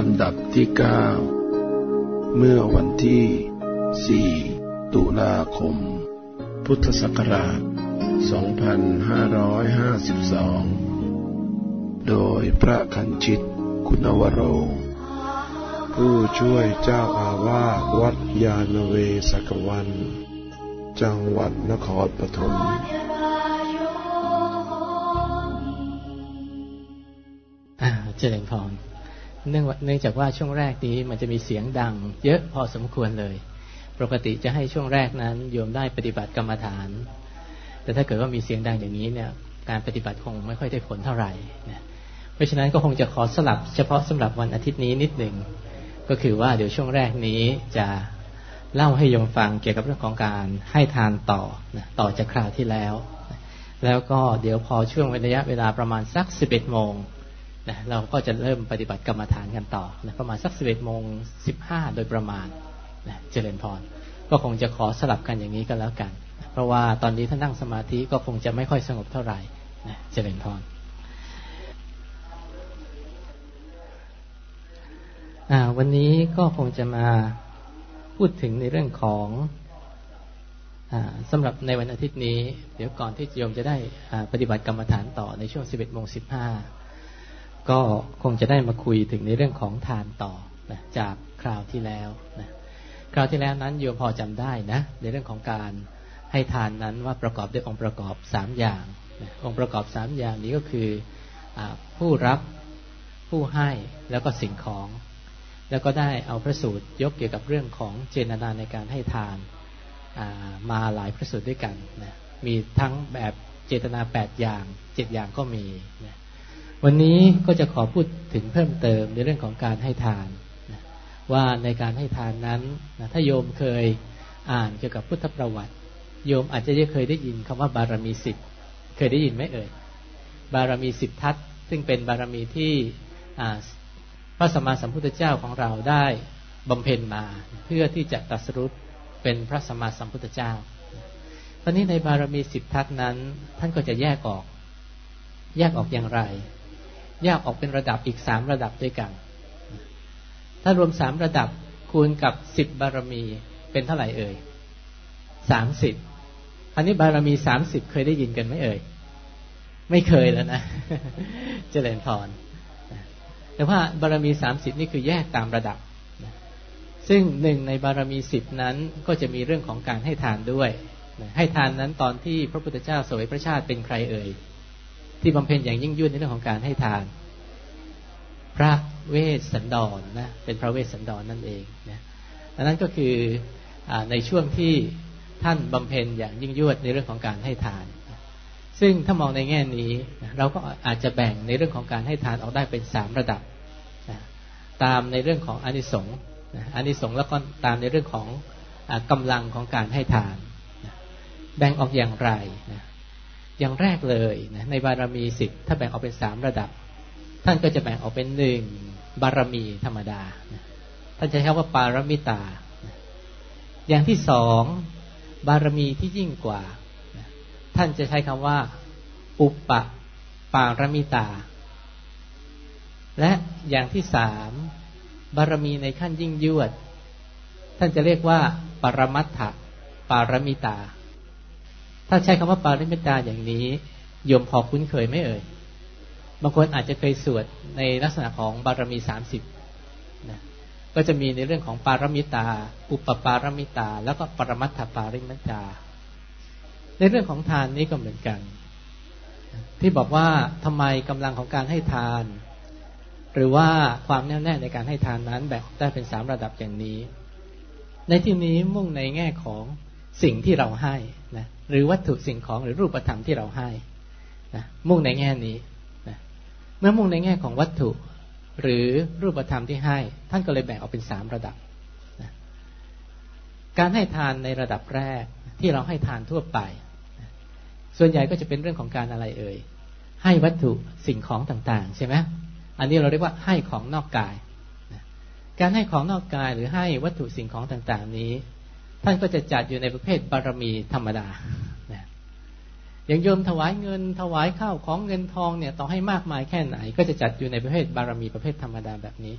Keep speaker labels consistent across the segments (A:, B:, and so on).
A: ลำดับที่ 9 เมื่อวันที่ 4 ตุลาคม พุทธศักราช 2552 โดยพระคันชิตคุณวโร
B: ผู้ช่วยเจ้าอาวาสวัดยาณเวศกวัน จังหวัดนครปฐม
C: เจริญพร เนื่องจากว่าช่วงแรกนี้มันจะมีเสียงดัง เยอะพอสมควรเลย ปกติจะให้ช่วงแรกนั้นโยมได้ปฏิบัติกรรมฐาน แต่ถ้าเกิดว่ามีเสียงดังอย่างนี้เนี่ย การปฏิบัติคงไม่ค่อยได้ผลเท่าไหร่นะเพราะฉะนั้นก็คงจะขอสลับเฉพาะสำหรับวันอาทิตย์นี้นิดหนึ่งก็คือว่าเดี๋ยวช่วงแรกนี้จะเล่าให้โยมฟังเกี่ยวกับเรื่องของการให้ทานต่อนะต่อจากคราวที่แล้ว แล้วก็เดี๋ยวพอช่วงระยะเวลาประมาณสักสิบเอ็ดโมง นะเราก็จะเริ่มปฏิบัติกรรมฐานกันต่อนะประมาณสักสิบเอ็ดโมงสิบห้าโดยประมาณนะเจริญพรก็คงจะขอสลับกันอย่างนี้ก็แล้วกัน เพราะว่าตอนนี้ถ้านั่งสมาธิก็คงจะไม่ค่อยสงบเท่าไหร่นะเจริญพรวันนี้ก็คงจะมาพูดถึงในเรื่องของอสำหรับในวันอาทิตย์นี้ เดี๋ยวก่อนที่โยมจะได้ปฏิบัติกรรมฐานต่อในช่วง 11โมง15 ก็คงจะได้มาคุยถึงในเรื่องของทานต่อนะจากคราวที่แล้วนะคราวที่แล้วนั้นโยมพอจำได้นะในเรื่องของการให้ทานนั้นว่าประกอบด้วยองค์ประกอบสามอย่างนะองค์ประกอบสามอย่างนี้ก็คืออผู้รับผู้ให้แล้วก็สิ่งของ แล้วก็ได้เอาพระสูตรยกเกี่ยวกับเรื่องของเจตนาในการให้ทานมาหลายพระสูตรด้วยกันนะมีทั้งแบบเจตนาแปดอย่างเจ็ดอย่างก็มีนะ วันนี้ก็จะขอพูดถึงเพิ่มเติมในเรื่องของการให้ทานนะว่าในการให้ทานนั้นนะถ้าโยมเคยอ่านเกี่ยวกับพุทธประวัติ โยมอาจจะเคยได้ยินคำว่าบารมีสิบเคยได้ยินไหมเอ่ยบารมีสิบทัศซึ่งเป็นบารมีที่พระสัมมาสัมพุทธเจ้าของเราได้บำเพ็ญมาเพื่อที่จะตรัสรุปเป็นพระสัมมาสัมพุทธเจ้า ตอนนี้ในบารมีสิบทัศนั้น ท่านก็จะแยกออก แยกออกอย่างไร แยกออกเป็นระดับอีกสามระดับด้วยกัน ถ้ารวมสามระดับคูณกับสิบบารมีเป็นเท่าไหร่เอ่ยสามสิบอันนี้บารมีสามสิบเคยได้ยินกันไหมเอ่ย ไม่เคยแล้วนะ เจริญพร แต่ว่าบารมีสามสิบนี่คือแยกตามระดับ ซึ่งหนึ่งในบารมีสิบนั้นก็จะมีเรื่องของการให้ทานด้วย ให้ทานนั้นตอนที่พระพุทธเจ้าสวยพระชาติเป็นใครเอ่ย ที่บำเพ็ญอย่างยิ่งยวดในเรื่องของการให้ทาน พระเวสสันดรนนะเป็นพระเวสสันดรนนั่นเองนะอันนั้นก็คืออในช่วงที่ท่านบำเพ็ญอย่างยิ่งยวดในเรื่องของการให้ทาน ซึ่งถ้ามองในแง่นี้เราก็อาจจะแบ่งในเรื่องของการให้ทานออกได้เป็นสามระดับตามในเรื่องของอานิสงส์อานิสงส์แล้วก็ตามในเรื่องของอกำลังของการให้ทาน แบ่งออกอย่างไร อย่างแรกเลยในบารมีสิบถ้าแบ่งออกเป็นสามระดับ ท่านก็จะแบ่งออกเป็นหนึ่งบารมีธรรมดาท่านจะใช้คำว่าปารมิตาอย่างที่สองบารมีที่ยิ่งกว่าท่านจะใช้คำว่า อุปปะปารมิตา และอย่างที่สามบารมีในขั้นยิ่งยวด ท่านจะเรียกว่า ปรมัตถปารมิตา ถ้าใช้คำว่าปาริมิตาอย่างนี้โยมพอคุ้นเคยไหมเอ่ย บางคนอาจจะเคยสวดในลักษณะของบารมีสามสิบนะก็จะมีในเรื่องของปารมิตา อุปปารมิตา แล้วก็ปรมัตถปาริมิตา ในเรื่องของทานนี้ก็เหมือนกัน ที่บอกว่าทำไมกำลังของการให้ทาน หรือว่าความแน่วแน่ในการให้ทานนั้นแบ่งได้เป็นสามระดับอย่างนี้ ในที่นี้มุ่งในแง่ของสิ่งที่เราให้นะ หรือวัตถุสิ่งของหรือรูปธรรมที่เราให้นะมุ่งในแง่นี้นะเมื่อมุ่งในแง่ของวัตถุ หรือรูปธรรมที่ให้ ท่านก็เลยแบ่งออกเป็นสามระดับนะการให้ทานในระดับแรกที่เราให้ทานทั่วไปส่วนใหญ่ก็จะเป็นเรื่องของการอะไรเอ่ยให้วัตถุสิ่งของต่าง ๆ ใช่ไหมอันนี้เราเรียกว่าให้ของนอกกายการให้ของนอกกายหรือให้วัตถุสิ่งของต่าง ๆ นี้ ท่านก็จะจัดอยู่ในประเภทบารมีธรรมดาอย่างโยมถวายเงินถวายข้าวของเงินทองเนี่ยต่อให้มากมายแค่ไหน ก็จะจัดอยู่ในประเภทบารมีประเภทธรรมดาแบบนี้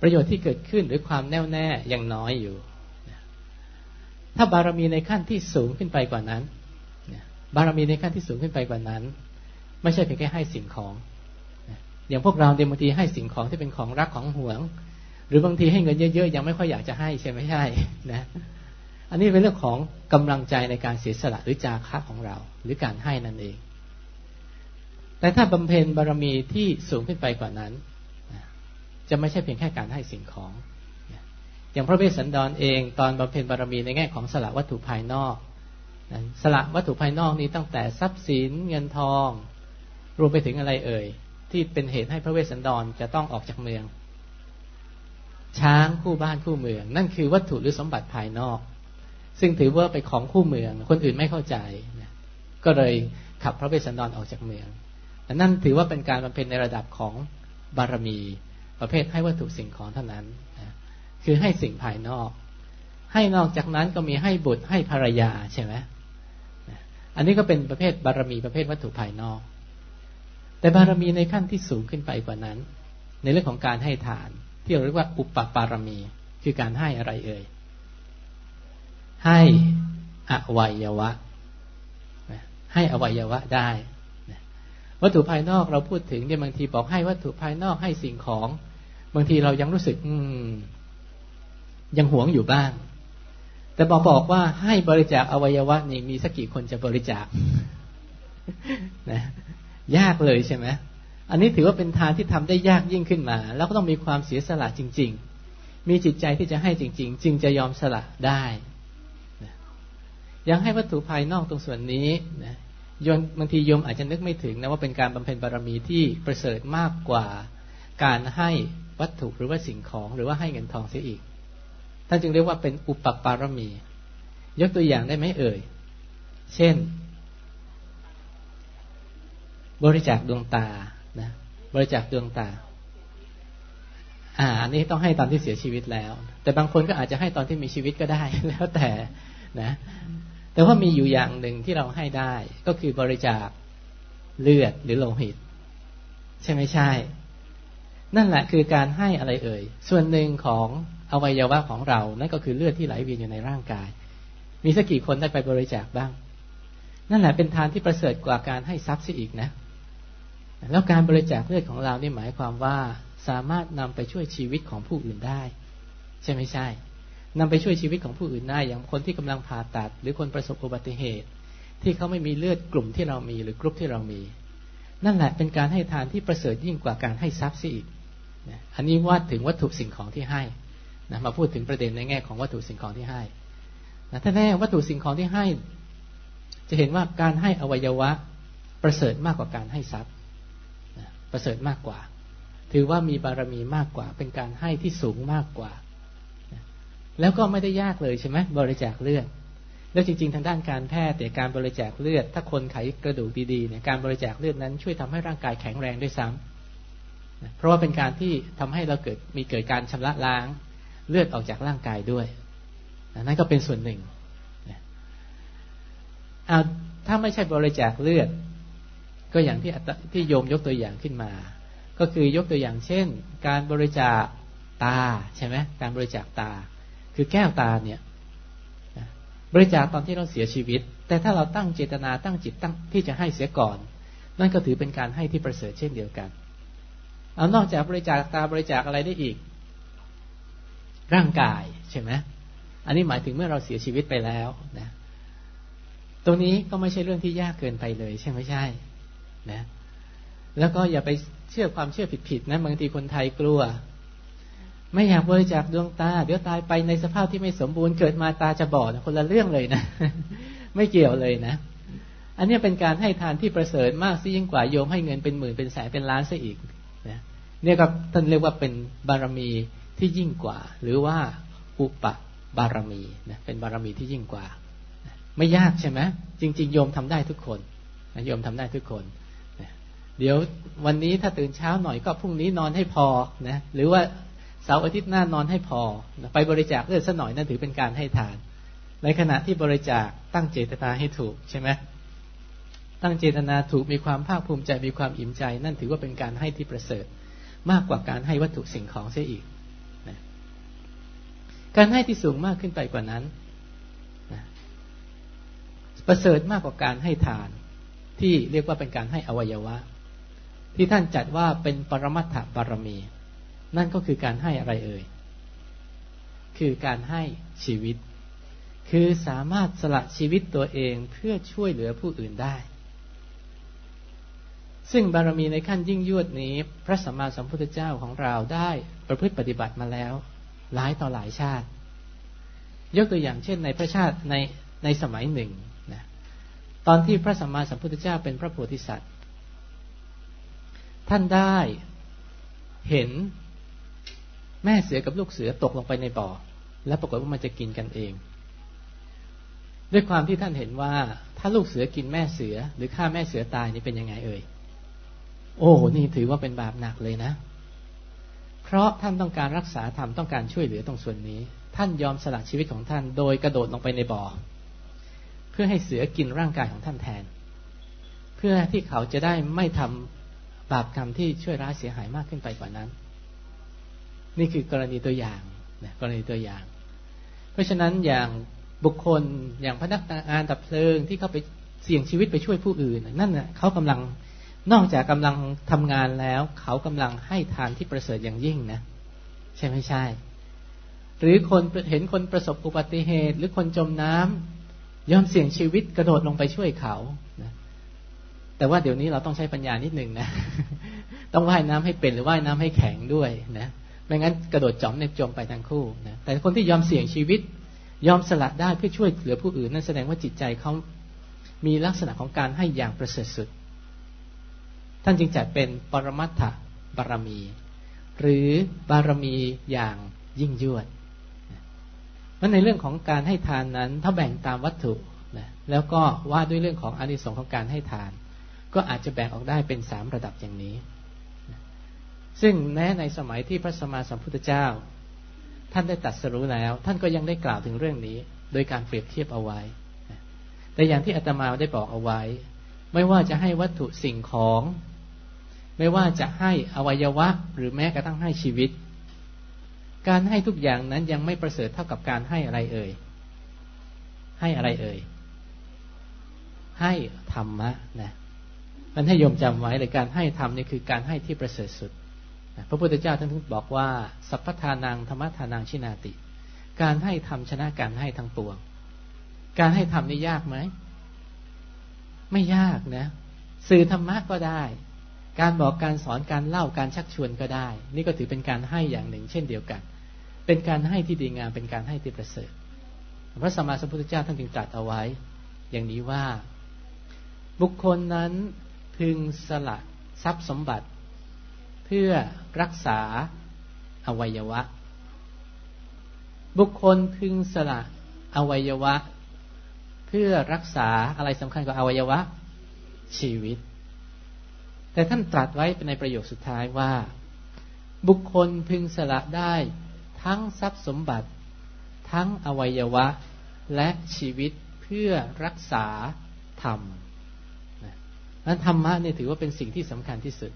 C: ประโยชน์ที่เกิดขึ้นหรือความแน่วแน่ยังน้อยอยู่ ถ้าบารมีในขั้นที่สูงขึ้นไปกว่านั้น บารมีในขั้นที่สูงขึ้นไปกว่านั้น ไม่ใช่เพียงแค่ให้สิ่งของ อย่างพวกเราเดบางทีให้สิ่งของที่เป็นของรักของหวง หรือบางทีให้เงินเยอะๆยังไม่ค่อยอยากจะให้ใช่ไหมใช่นะอันนี้เป็นเรื่องของกำลังใจในการเสียสละหรือจาคะของเรา หรือการให้นั่นเอง แต่ถ้าบำเพ็ญบารมีที่สูงขึ้นไปกว่านั้น จะไม่ใช่เพียงแค่การให้สิ่งของ อย่างพระเวสสันดรเองตอนบำเพ็ญบารมีในแง่ของสละวัตถุภายนอกสละวัตถุภายนอกนี้ตั้งแต่ทรัพย์สินเงินทอง รวมไปถึงอะไรเอ่ย ที่เป็นเหตุให้พระเวสสันดรจะต้องออกจากเมือง ช้างคู่บ้านคู่เมือง นั่นคือวัตถุหรือสมบัติภายนอก ซึ่งถือว่าไปของคู่เมือง คนอื่นไม่เข้าใจก็เลยขับพระเวสสันดรออกจากเมืองนั่นถือว่าเป็นการบำเพ็ญในระดับของบารมี ประเภทให้วัตถุสิ่งของเท่านั้นนะคือให้สิ่งภายนอก ให้นอกจากนั้นก็มีให้บุตรให้ภรรยาใช่ไหมอันนี้ก็เป็นประเภทบารมีประเภทวัตถุภายนอก แต่บารมีในขั้นที่สูงขึ้นไปกว่านั้น ในเรื่องของการให้ทาน ที่เราเรียกว่าอุปปารมี คือการให้อะไรเอ่ย ให้อวัยวะ ให้อวัยวะได้วัตถุภายนอกเราพูดถึงเนี่ยบางทีบอกให้วัตถุภายนอกให้สิ่งของ บางทีเรายังรู้สึก อืยังหวงอยู่บ้าง แต่บอกบอกว่าให้บริจาคอวัยวะนี่มีสักกี่คนจะบริจาคนะยากเลยใช่ไหม อันนี้ถือว่าเป็นทานที่ทำได้ยากยิ่งขึ้นมา แล้วก็ต้องมีความเสียสละจริง ๆ มีจิตใจที่จะให้จริง ๆ จึงจะยอมสละได้ยังให้วัตถุภายนอกตรงส่วนนี้นะยมบางทีโยมอาจจะนึกไม่ถึงนะว่าเป็นการบำเพ็ญบารมีที่ประเสริฐมากกว่า การให้วัตถุหรือว่าสิ่งของหรือว่าให้เงินทองเสียอีก ท่านจึงเรียกว่าเป็นอุปปารมี ยกตัวอย่างได้ไหมเอ่ย เช่น บริจาคดวงตา บริจาคดวงตา อ่าอันนี้ต้องให้ตอนที่เสียชีวิตแล้ว แต่บางคนก็อาจจะให้ตอนที่มีชีวิตก็ได้แล้วแต่นะ แต่ว่ามีอยู่อย่างหนึ่งที่เราให้ได้ก็คือบริจาคเลือดหรือโลหิต ใช่ไม่ใช่ นั่นแหละคือการให้อะไรเอ่ย ส่วนหนึ่งของอวัยวะของเรา นั่นก็คือเลือดที่ไหลเวียนอยู่ในร่างกาย มีสักกี่คนได้ไปบริจาคบ้าง นั่นแหละเป็นทานที่ประเสริฐกว่าการให้ทรัพย์สิอีกนะ แล้วการบริจาคเลือดของเรานี่หมายความว่าสามารถนำไปช่วยชีวิตของผู้อื่นได้ ใช่ไม่ใช่นำไปช่วยชีวิตของผู้อื่นได้ อย่างคนที่กำลังผ่าตัด หรือคนประสบอุบัติเหตุ ที่เขาไม่มีเลือดกลุ่มที่เรามีหรือกรุ๊ปที่เรามี นั่นแหละเป็นการให้ทานที่ประเสริฐยิ่งกว่าการให้ทรัพย์สิอีกอันนี้ว่าถึงวัตถุสิ่งของที่ให้นะมาพูดถึงประเด็นในแง่ของวัตถุสิ่งของที่ให้นะถ้าแน่วัตถุสิ่งของที่ให้ จะเห็นว่าการให้อวัยวะประเสริฐมากกว่าการให้ทรัพย์ ประเสริฐมากกว่า ถือว่ามีบารมีมากกว่า เป็นการให้ที่สูงมากกว่า แล้วก็ไม่ได้ยากเลยใช่ไหมบริจาคเลือดแล้วจริง ๆ ทางด้านการแพทย์แต่การบริจาคเลือด ถ้าคนไขกระดูกดีๆเนี่ยการบริจาคเลือดนั้นช่วยทำให้ร่างกายแข็งแรงด้วยซ้ำเพราะว่าเป็นการที่ทำให้เราเกิดมีเกิดการชำระล้างเลือดออกจากร่างกายด้วยนั่นก็เป็นส่วนหนึ่งเอาถ้าไม่ใช่บริจาคเลือด ก็อย่างที่ที่โยมยกตัวอย่างขึ้นมา ก็คือยกตัวอย่างเช่น การบริจาคตาใช่ไหมการบริจาคตา คือแก้วตาเนี่ยบริจาคตอนที่เราเสียชีวิต แต่ถ้าเราตั้งเจตนาตั้งจิตตั้งที่จะให้เสียก่อน นั่นก็ถือเป็นการให้ที่ประเสริฐเช่นเดียวกันเอานอกจากบริจาคตาบริจาคอะไรได้อีก ร่างกายใช่ไหมอันนี้หมายถึงเมื่อเราเสียชีวิตไปแล้วนะตรงนี้ก็ไม่ใช่เรื่องที่ยากเกินไปเลย ใช่ไหมใช่ นะแล้วก็อย่าไปเชื่อความเชื่อผิดๆนะบางทีคนไทยกลัว ไม่อยากบริจาคดวงตา เดี๋ยวตายไปในสภาพที่ไม่สมบูรณ์เกิดมาตาจะบอดคนละเรื่องเลยนะ ไม่เกี่ยวเลยนะ อันนี้เป็นการให้ทานที่ประเสริฐมากซิยิ่งกว่าโยมให้เงินเป็นหมื่นเป็นแสนเป็นล้านซะอีกนะเนี่ยครับท่านเรียกว่าเป็นบารมีที่ยิ่งกว่า หรือว่าอุปบารมีนะเป็นบารมีที่ยิ่งกว่า ไม่ยากใช่ไหมจริง ๆ โยมทำได้ทุกคนโยมทำได้ทุกคน เดี๋ยววันนี้ถ้าตื่นเช้าหน่อยก็พรุ่งนี้นอนให้พอนะหรือว่าเสาร์อาทิตย์หน้านอนให้พอไปบริจาคเลือดสัหน่อยนั่นถือเป็นการให้ทาน ในขณะที่บริจาคตั้งเจตนาให้ถูกใช่ไหมตั้งเจตนาถูกมีความภาคภูมิใจมีความอิ่มใจ นั่นถือว่าเป็นการให้ที่ประเสริฐ มากกว่าการให้วัตถุสิ่งของเสียอีกการให้ที่สูงมากขึ้นไปกว่านั้นนะประเสริฐมากกว่าการให้ทาน ที่เรียกว่าเป็นการให้อวัยวะ ที่ท่านจัดว่าเป็นปรมัตถบารมี นั่นก็คือการให้อะไรเอ่ย คือการให้ชีวิต คือสามารถสละชีวิตตัวเองเพื่อช่วยเหลือผู้อื่นได้ ซึ่งบารมีในขั้นยิ่งยวดนี้ พระสัมมาสัมพุทธเจ้าของเราได้ประพฤติปฏิบัติมาแล้ว หลายต่อหลายชาติ ยกตัวอย่างเช่นในพระชาติในในสมัยหนึ่งนะตอนที่พระสัมมาสัมพุทธเจ้าเป็นพระโพธิสัตว์ ท่านได้เห็นแม่เสือกับลูกเสือตกลงไปในบ่อ และปรากฏว่ามันจะกินกันเอง ด้วยความที่ท่านเห็นว่า ถ้าลูกเสือกินแม่เสือ หรือฆ่าแม่เสือตายนี่เป็นยังไงเอ่ย โอ้นี่ถือว่าเป็นบาปหนักเลยนะ เพราะท่านต้องการรักษาธรรมต้องการช่วยเหลือตรงส่วนนี้ ท่านยอมสละชีวิตของท่าน โดยกระโดดลงไปในบ่อ เพื่อให้เสือกินร่างกายของท่านแทน เพื่อที่เขาจะได้ไม่ทำ บาปกรรมที่ช่วยร้ายเสียหายมากขึ้นไปกว่านั้น นี่คือกรณีตัวอย่างนะกรณีตัวอย่าง เพราะฉะนั้นอย่างบุคคลอย่างพนักงานดับเพลิงที่เขาไปเสี่ยงชีวิตไปช่วยผู้อื่น นั่นนะเขากำลังนอกจากกำลังทำงานแล้ว เขากำลังให้ทานที่ประเสริฐอย่างยิ่งนะ ใช่ไม่ใช่ หรือคนเห็นคนประสบอุบัติเหตุ หรือคนจมน้ำยอมเสี่ยงชีวิตกระโดดลงไปช่วยเขานะ แต่ว่าเดี๋ยวนี้เราต้องใช้ปัญญานิดหนึ่งนะ ต้องว่ายน้ำให้เป็นหรือว่ายน้ำให้แข็งด้วยนะ ไม่งั้นกระโดดจอมในจมไปทั้งคู่นะ แต่คนที่ยอมเสี่ยงชีวิต ยอมสละได้เพื่อช่วยเหลือผู้อื่นนั่นแสดงว่าจิตใจเขามีลักษณะของการให้อย่างประเสริฐสุด ท่านจึงจัดเป็นปรมัตถบารมี หรือบารมีอย่างยิ่งยวดมันในเรื่องของการให้ทานนั้น ถ้าแบ่งตามวัตถุนะแล้วก็ว่าด้วยเรื่องของอานิสงส์ของการให้ทาน ก็อาจจะแบ่งออกได้เป็นสามระดับอย่างนี้ ซึ่งแม้ในสมัยที่พระสมมาสัมพุทธเจ้า ท่านได้ตัดสรู้แล้ว ท่านก็ยังได้กล่าวถึงเรื่องนี้ โดยการเปรียบเทียบเอาไว้ แต่อย่างที่อาตมาได้บอกเอาไว้ ไม่ว่าจะให้วัตถุสิ่งของ ไม่ว่าจะให้อวัยวะ หรือแม้กระทั่งให้ชีวิต การให้ทุกอย่างนั้นยังไม่ประเสริฐเท่ากับการให้อะไรเอ่ย ให้อะไรเอ่ย ให้ธรรมะนะ มันให้โยมจำไว้เลยการให้ธรรมนี่คือการให้ที่ประเสริฐสุดพระพุทธเจ้าท่านบอกว่า สัพพทานังธรรมทานังชินาติ การให้ทำชนะการให้ทั้งปวง การให้ทำนี่ยากไหม ไม่ยากนะ สื่อธรรมะก็ได้ การบอกการสอนการเล่าการชักชวนก็ได้ นี่ก็ถือเป็นการให้อย่างหนึ่ง เช่นเดียวกัน เป็นการให้ที่ดีงามเป็นการให้ที่ประเสริฐพระสัมมาสัมพุทธเจ้าท่านจึงตรัสเอาไว้ อย่างนี้ว่า บุคคลนั้น พึงสละทรัพย์สมบัติ เพื่อรักษาอวัยวะ บุคคลพึงสละอวัยวะ เพื่อรักษาอะไรสำคัญกว่าอวัยวะ ชีวิต แต่ท่านตรัสไว้ในประโยคสุดท้ายว่า บุคคลพึงสละได้ทั้งทรัพย์สมบัติ ทั้งอวัยวะและชีวิตเพื่อรักษาธรรม นั้นธรรมะเนี่ยถือว่าเป็นสิ่งที่สำคัญที่สุด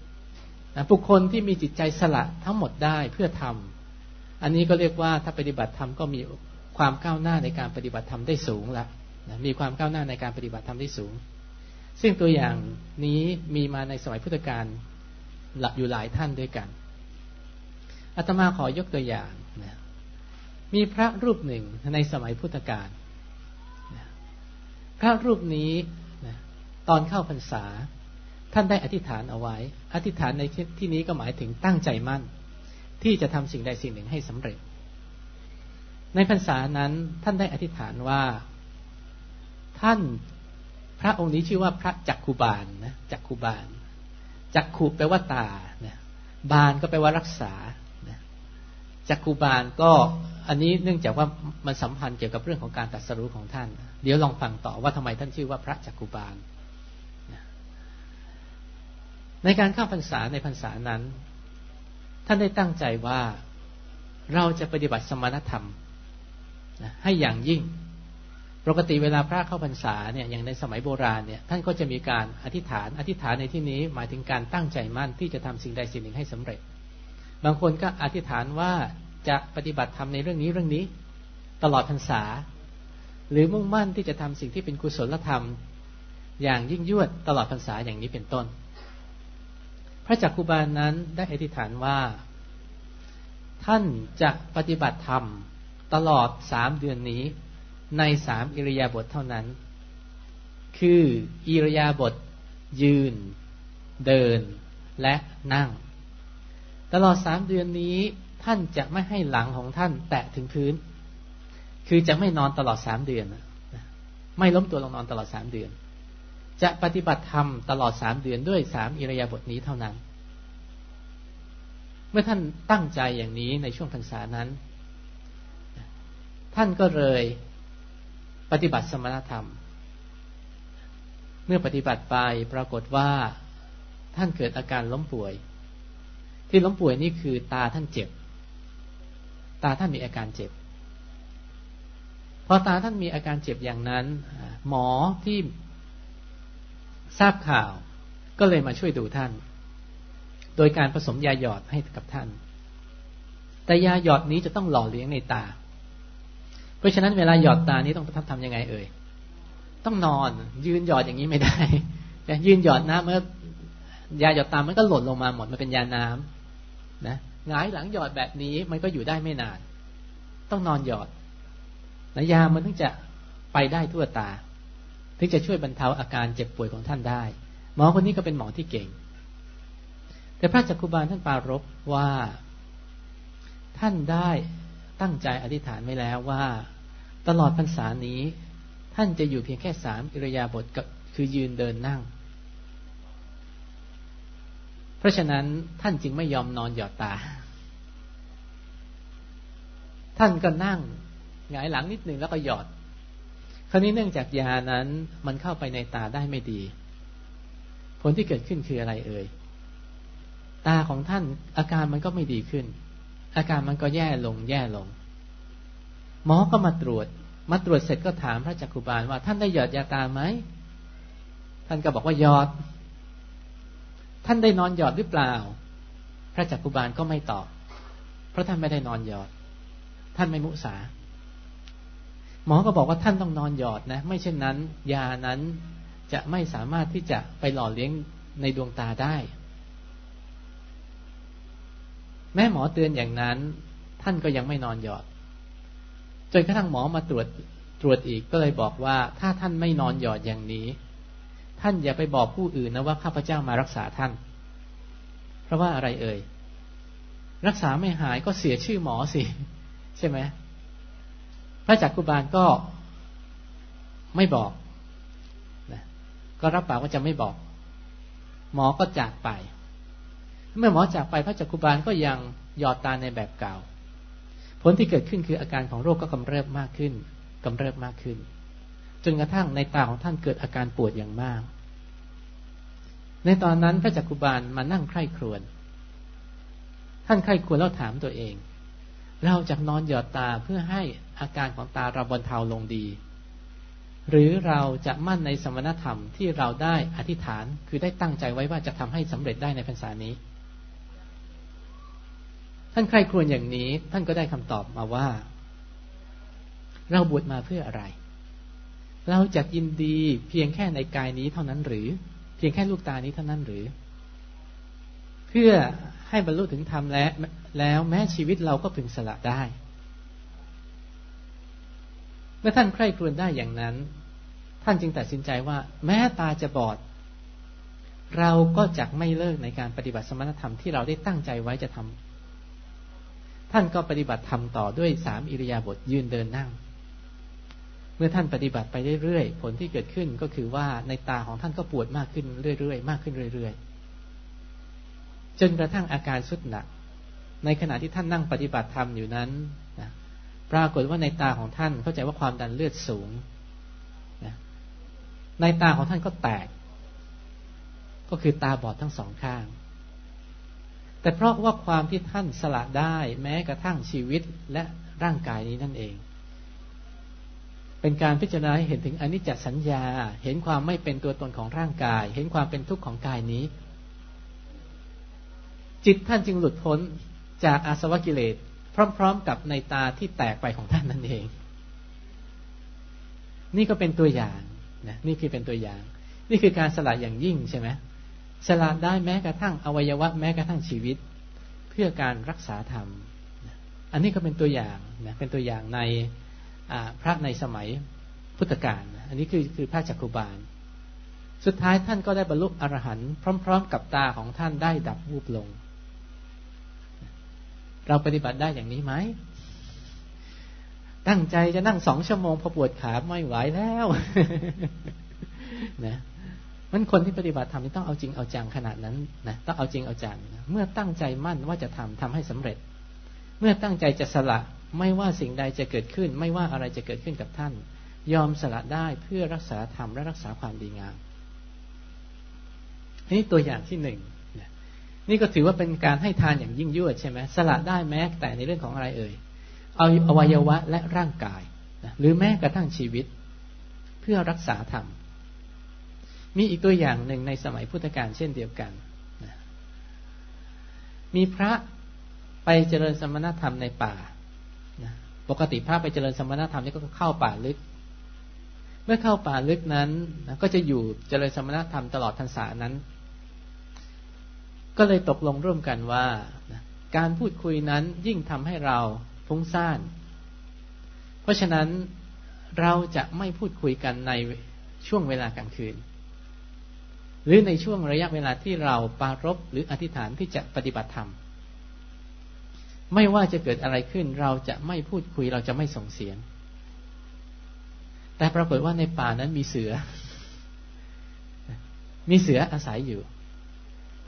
C: นะบุคคลที่มีจิตใจสละทั้งหมดได้เพื่อทำอันนี้ก็เรียกว่าถ้าปฏิบัติธรรมก็มีความก้าวหน้าในการปฏิบัติธรรมได้สูงละนะมีความก้าวหน้าในการปฏิบัติธรรมได้สูง ซึ่งตัวอย่างนี้มีมาในสมัยพุทธกาลหลับอยู่หลายท่านด้วยกันอาตมาขอยกตัวอย่างนะมีพระรูปหนึ่งในสมัยพุทธกาลพระรูปนี้ ตอนเข้าพรรษา ท่านได้อธิษฐานเอาไว้ อธิษฐานในที่นี้ก็หมายถึงตั้งใจมั่น ที่จะทำสิ่งใดสิ่งหนึ่งให้สำเร็จ ในพรรษานั้นท่านได้อธิษฐานว่า ท่านพระองค์นี้ชื่อว่าพระจักคุบาลนะจักคุบาลจักขุแปลว่าตานะบานก็แปลว่ารักษานะจักคุบาลก็อันนี้เนื่องจากว่ามันสัมพันธ์เกี่ยวกับเรื่องของการตัดสรู้ของท่าน เดี๋ยวลองฟังต่อว่าทำไมท่านชื่อว่าพระจักคุบาล ในการเข้าพรรษาในพรรษานั้น ท่านได้ตั้งใจว่าเราจะปฏิบัติสมณธรรมนะให้อย่างยิ่ง ปกติเวลาพระเข้าพรรษาเนี่ยอย่างในสมัยโบราณเนี่ยท่านก็จะมีการอธิษฐาน อธิษฐานในที่นี้หมายถึงการตั้งใจมั่นที่จะทำสิ่งใดสิ่งหนึ่งให้สำเร็จ บางคนก็อธิษฐานว่าจะปฏิบัติธรรมในเรื่องนี้เรื่องนี้ ตลอดพรรษา หรือมุ่งมั่นที่จะทำสิ่งที่เป็นกุศลธรรม อย่างยิ่งยวดตลอดพรรษาอย่างนี้เป็นต้น พระจักคุบาลนั้นได้อธิษฐานว่า ท่านจะปฏิบัติธรรมตลอดสามเดือนนี้ในสามอิริยาบถเท่านั้น คืออิริยาบถยืน เดินและนั่ง ตลอดสามเดือนนี้ท่านจะไม่ให้หลังของท่านแตะถึงพื้น คือจะไม่นอนตลอดสามเดือน ไม่ล้มตัวลงนอนตลอดสามเดือน จะปฏิบัติธรรมตลอดสามเดือนด้วยสามอิรยาบถนี้เท่านั้น เมื่อท่านตั้งใจอย่างนี้ในช่วงพรรษานั้น ท่านก็เลยปฏิบัติสมณธรรม เมื่อปฏิบัติไปปรากฏว่าท่านเกิดอาการล้มป่วย ที่ล้มป่วยนี่คือตาท่านเจ็บ ตาท่านมีอาการเจ็บ พอตาท่านมีอาการเจ็บอย่างนั้น หมอที่ ทราบข่าวก็เลยมาช่วยดูท่าน โดยการผสมยาหยอดให้กับท่าน แต่ยาหยอดนี้จะต้องหล่อเลี้ยงในตา เพราะฉะนั้นเวลาหยอดตานี้ต้องทำยังไงเอ่ย ต้องนอนยืนหยอดอย่างนี้ไม่ได้ยืนหยอดนะเมื่อยาหยอดตามันก็หล่นลงมาหมดมันเป็นยาน้ำนะหงายหลังหยอดแบบนี้มันก็อยู่ได้ไม่นาน ต้องนอนหยอดนะยามันถึงจะไปได้ทั่วตา ถึงจะช่วยบรรเทาอาการเจ็บป่วยของท่านได้ หมอคนนี้ก็เป็นหมอที่เก่ง แต่พระจักคุบาลท่านปารบว่า ท่านได้ตั้งใจอธิษฐานไว้แล้วว่า ตลอดพรรษานี้ ท่านจะอยู่เพียงแค่สามอิรยาบถคือยืนเดินนั่ง เพราะฉะนั้นท่านจึงไม่ยอมนอนหยอดตา ท่านก็นั่งหงายหลังนิดหนึ่งแล้วก็หยอด คราวนี้เนื่องจากยานั้นมันเข้าไปในตาได้ไม่ดี ผลที่เกิดขึ้นคืออะไรเอ่ย ตาของท่านอาการมันก็ไม่ดีขึ้น อาการมันก็แย่ลงแย่ลง หมอก็มาตรวจ มาตรวจเสร็จก็ถามพระจักคุบาลว่าท่านได้หยอดยาตาไหม ท่านก็บอกว่าหยอด ท่านได้นอนหยอดหรือเปล่า พระจักกุบาลก็ไม่ตอบ เพราะท่านไม่ได้นอนหยอด ท่านไม่มุสา หมอก็บอกว่าท่านต้องนอนหยอดนะ ไม่เช่นนั้น ยานั้นจะไม่สามารถที่จะไปหล่อเลี้ยงในดวงตาได้ แม่หมอเตือนอย่างนั้น ท่านก็ยังไม่นอนหยอด จนกระทั่งหมอมาตรวจตรวจอีกก็เลยบอกว่า ถ้าท่านไม่นอนหยอดอย่างนี้ ท่านอย่าไปบอกผู้อื่นนะว่าข้าพเจ้ามารักษาท่าน เพราะว่าอะไรเอ่ย รักษาไม่หายก็เสียชื่อหมอสิ ใช่ไหม พระจักกุบาลก็ไม่บอกนะก็รับปากว่าจะไม่บอก หมอก็จากไป เมื่อหมอจากไปพระจักกุบาลก็ยังหยอดตาในแบบเก่า ผลที่เกิดขึ้นคืออาการของโรคก็กำเริบมากขึ้นกำเริบมากขึ้น จนกระทั่งในตาของท่านเกิดอาการปวดอย่างมาก ในตอนนั้นพระจักกุบาลมานั่งใคร่ครวญท่านใคร่ครวญแล้วถามตัวเอง เราจะนอนหยอดตาเพื่อให้ อาการของตาเราบรรเทาลงดี หรือเราจะมั่นในสมณธรรมที่เราได้อธิษฐานคือได้ตั้งใจไว้ว่าจะทำให้สำเร็จได้ในพรรษานี้ ท่านใครควญอย่างนี้ ท่านก็ได้คำตอบมาว่า เราบวชมาเพื่ออะไร เราจะยินดีเพียงแค่ในกายนี้เท่านั้นหรือ เพียงแค่ลูกตานี้เท่านั้นหรือ เพื่อให้บรรลุถึงธรรมแล้วแล้วแม้ชีวิตเราก็พึงสละได้ เมื่อท่านใคร่ครวญได้อย่างนั้น ท่านจึงตัดสินใจว่า แม้ตาจะบอด เราก็จะไม่เลิกในการปฏิบัติสมณธรรมที่เราได้ตั้งใจไว้จะทำท่านก็ปฏิบัติธรรมต่อด้วยสามอิริยาบถยืนเดินนั่ง เมื่อท่านปฏิบัติไปเรื่อยๆผลที่เกิดขึ้นก็คือว่าในตาของท่านก็ปวดมากขึ้นเรื่อยๆมากขึ้นเรื่อยๆจนกระทั่งอาการสุดหนักในขณะที่ท่านนั่งปฏิบัติธรรมอยู่นั้น ปรากฏว่าในตาของท่านเข้าใจว่าความดันเลือดสูงนะในตาของท่านก็แตก ก็คือตาบอดทั้งสองข้าง แต่เพราะว่าความที่ท่านสละได้แม้กระทั่งชีวิตและร่างกายนี้นั่นเอง เป็นการพิจารณาให้เห็นถึงอนิจจสัญญา เห็นความไม่เป็นตัวตนของร่างกาย เห็นความเป็นทุกข์ของกายนี้ จิตท่านจึงหลุดพ้นจากอาสวะกิเลส พร้อม ๆ กับในตาที่แตกไปของท่านนั่นเอง นี่ก็เป็นตัวอย่างนะนี่คือเป็นตัวอย่าง นี่คือการสละอย่างยิ่งใช่ไหมสละได้แม้กระทั่งอวัยวะแม้กระทั่งชีวิต เพื่อการรักษาธรรมอันนี้ก็เป็นตัวอย่างนะเป็นตัวอย่างในพระในสมัยพุทธกาลอันนี้คือคือพระจักรุบาล สุดท้ายท่านก็ได้บรรลุอรหันต์พร้อม ๆ กับตาของท่านได้ดับวูบลง เราปฏิบัติได้อย่างนี้ไหม ตั้งใจจะนั่งสองชั่วโมงพอปวดขาไม่ไหวแล้วนะมันคนที่ปฏิบัติธรรมต้องเอาจริงเอาจังขนาดนั้นนะต้องเอาจริงเอาจังนะเมื่อตั้งใจมั่นว่าจะทำทำให้สำเร็จ เมื่อตั้งใจจะสละไม่ว่าสิ่งใดจะเกิดขึ้น ไม่ว่าอะไรจะเกิดขึ้นกับท่าน ยอมสละได้เพื่อรักษาธรรมและรักษาความดีงามนี่ตัวอย่างที่หนึ่ง นี่ก็ถือว่าเป็นการให้ทานอย่างยิ่งยวดใช่ไหมสละได้แม้แต่ในเรื่องของอะไรเอ่ยเอาอวัยวะและร่างกายนะหรือแม้กระทั่งชีวิต เพื่อรักษาธรรมมีอีกตัวอย่างหนึ่งในสมัยพุทธกาลเช่นเดียวกันนะมีพระไปเจริญสมณธรรมในป่านะปกติพระไปเจริญสมณธรรมนี่ก็เข้าป่าลึก เมื่อเข้าป่าลึกนั้นนะก็จะอยู่เจริญสมณธรรมตลอดพรรษานั้น ก็เลยตกลงร่วมกันว่า การพูดคุยนั้นยิ่งทำให้เราฟุ้งซ่าน เพราะฉะนั้นเราจะไม่พูดคุยกันในช่วงเวลากลางคืน หรือในช่วงระยะเวลาที่เราปารบหรืออธิษฐานที่จะปฏิบัติธรรม ไม่ว่าจะเกิดอะไรขึ้น เราจะไม่พูดคุยเราจะไม่ส่งเสียง แต่ปรากฏว่าในป่านั้นมีเสือ มีเสืออาศัยอยู่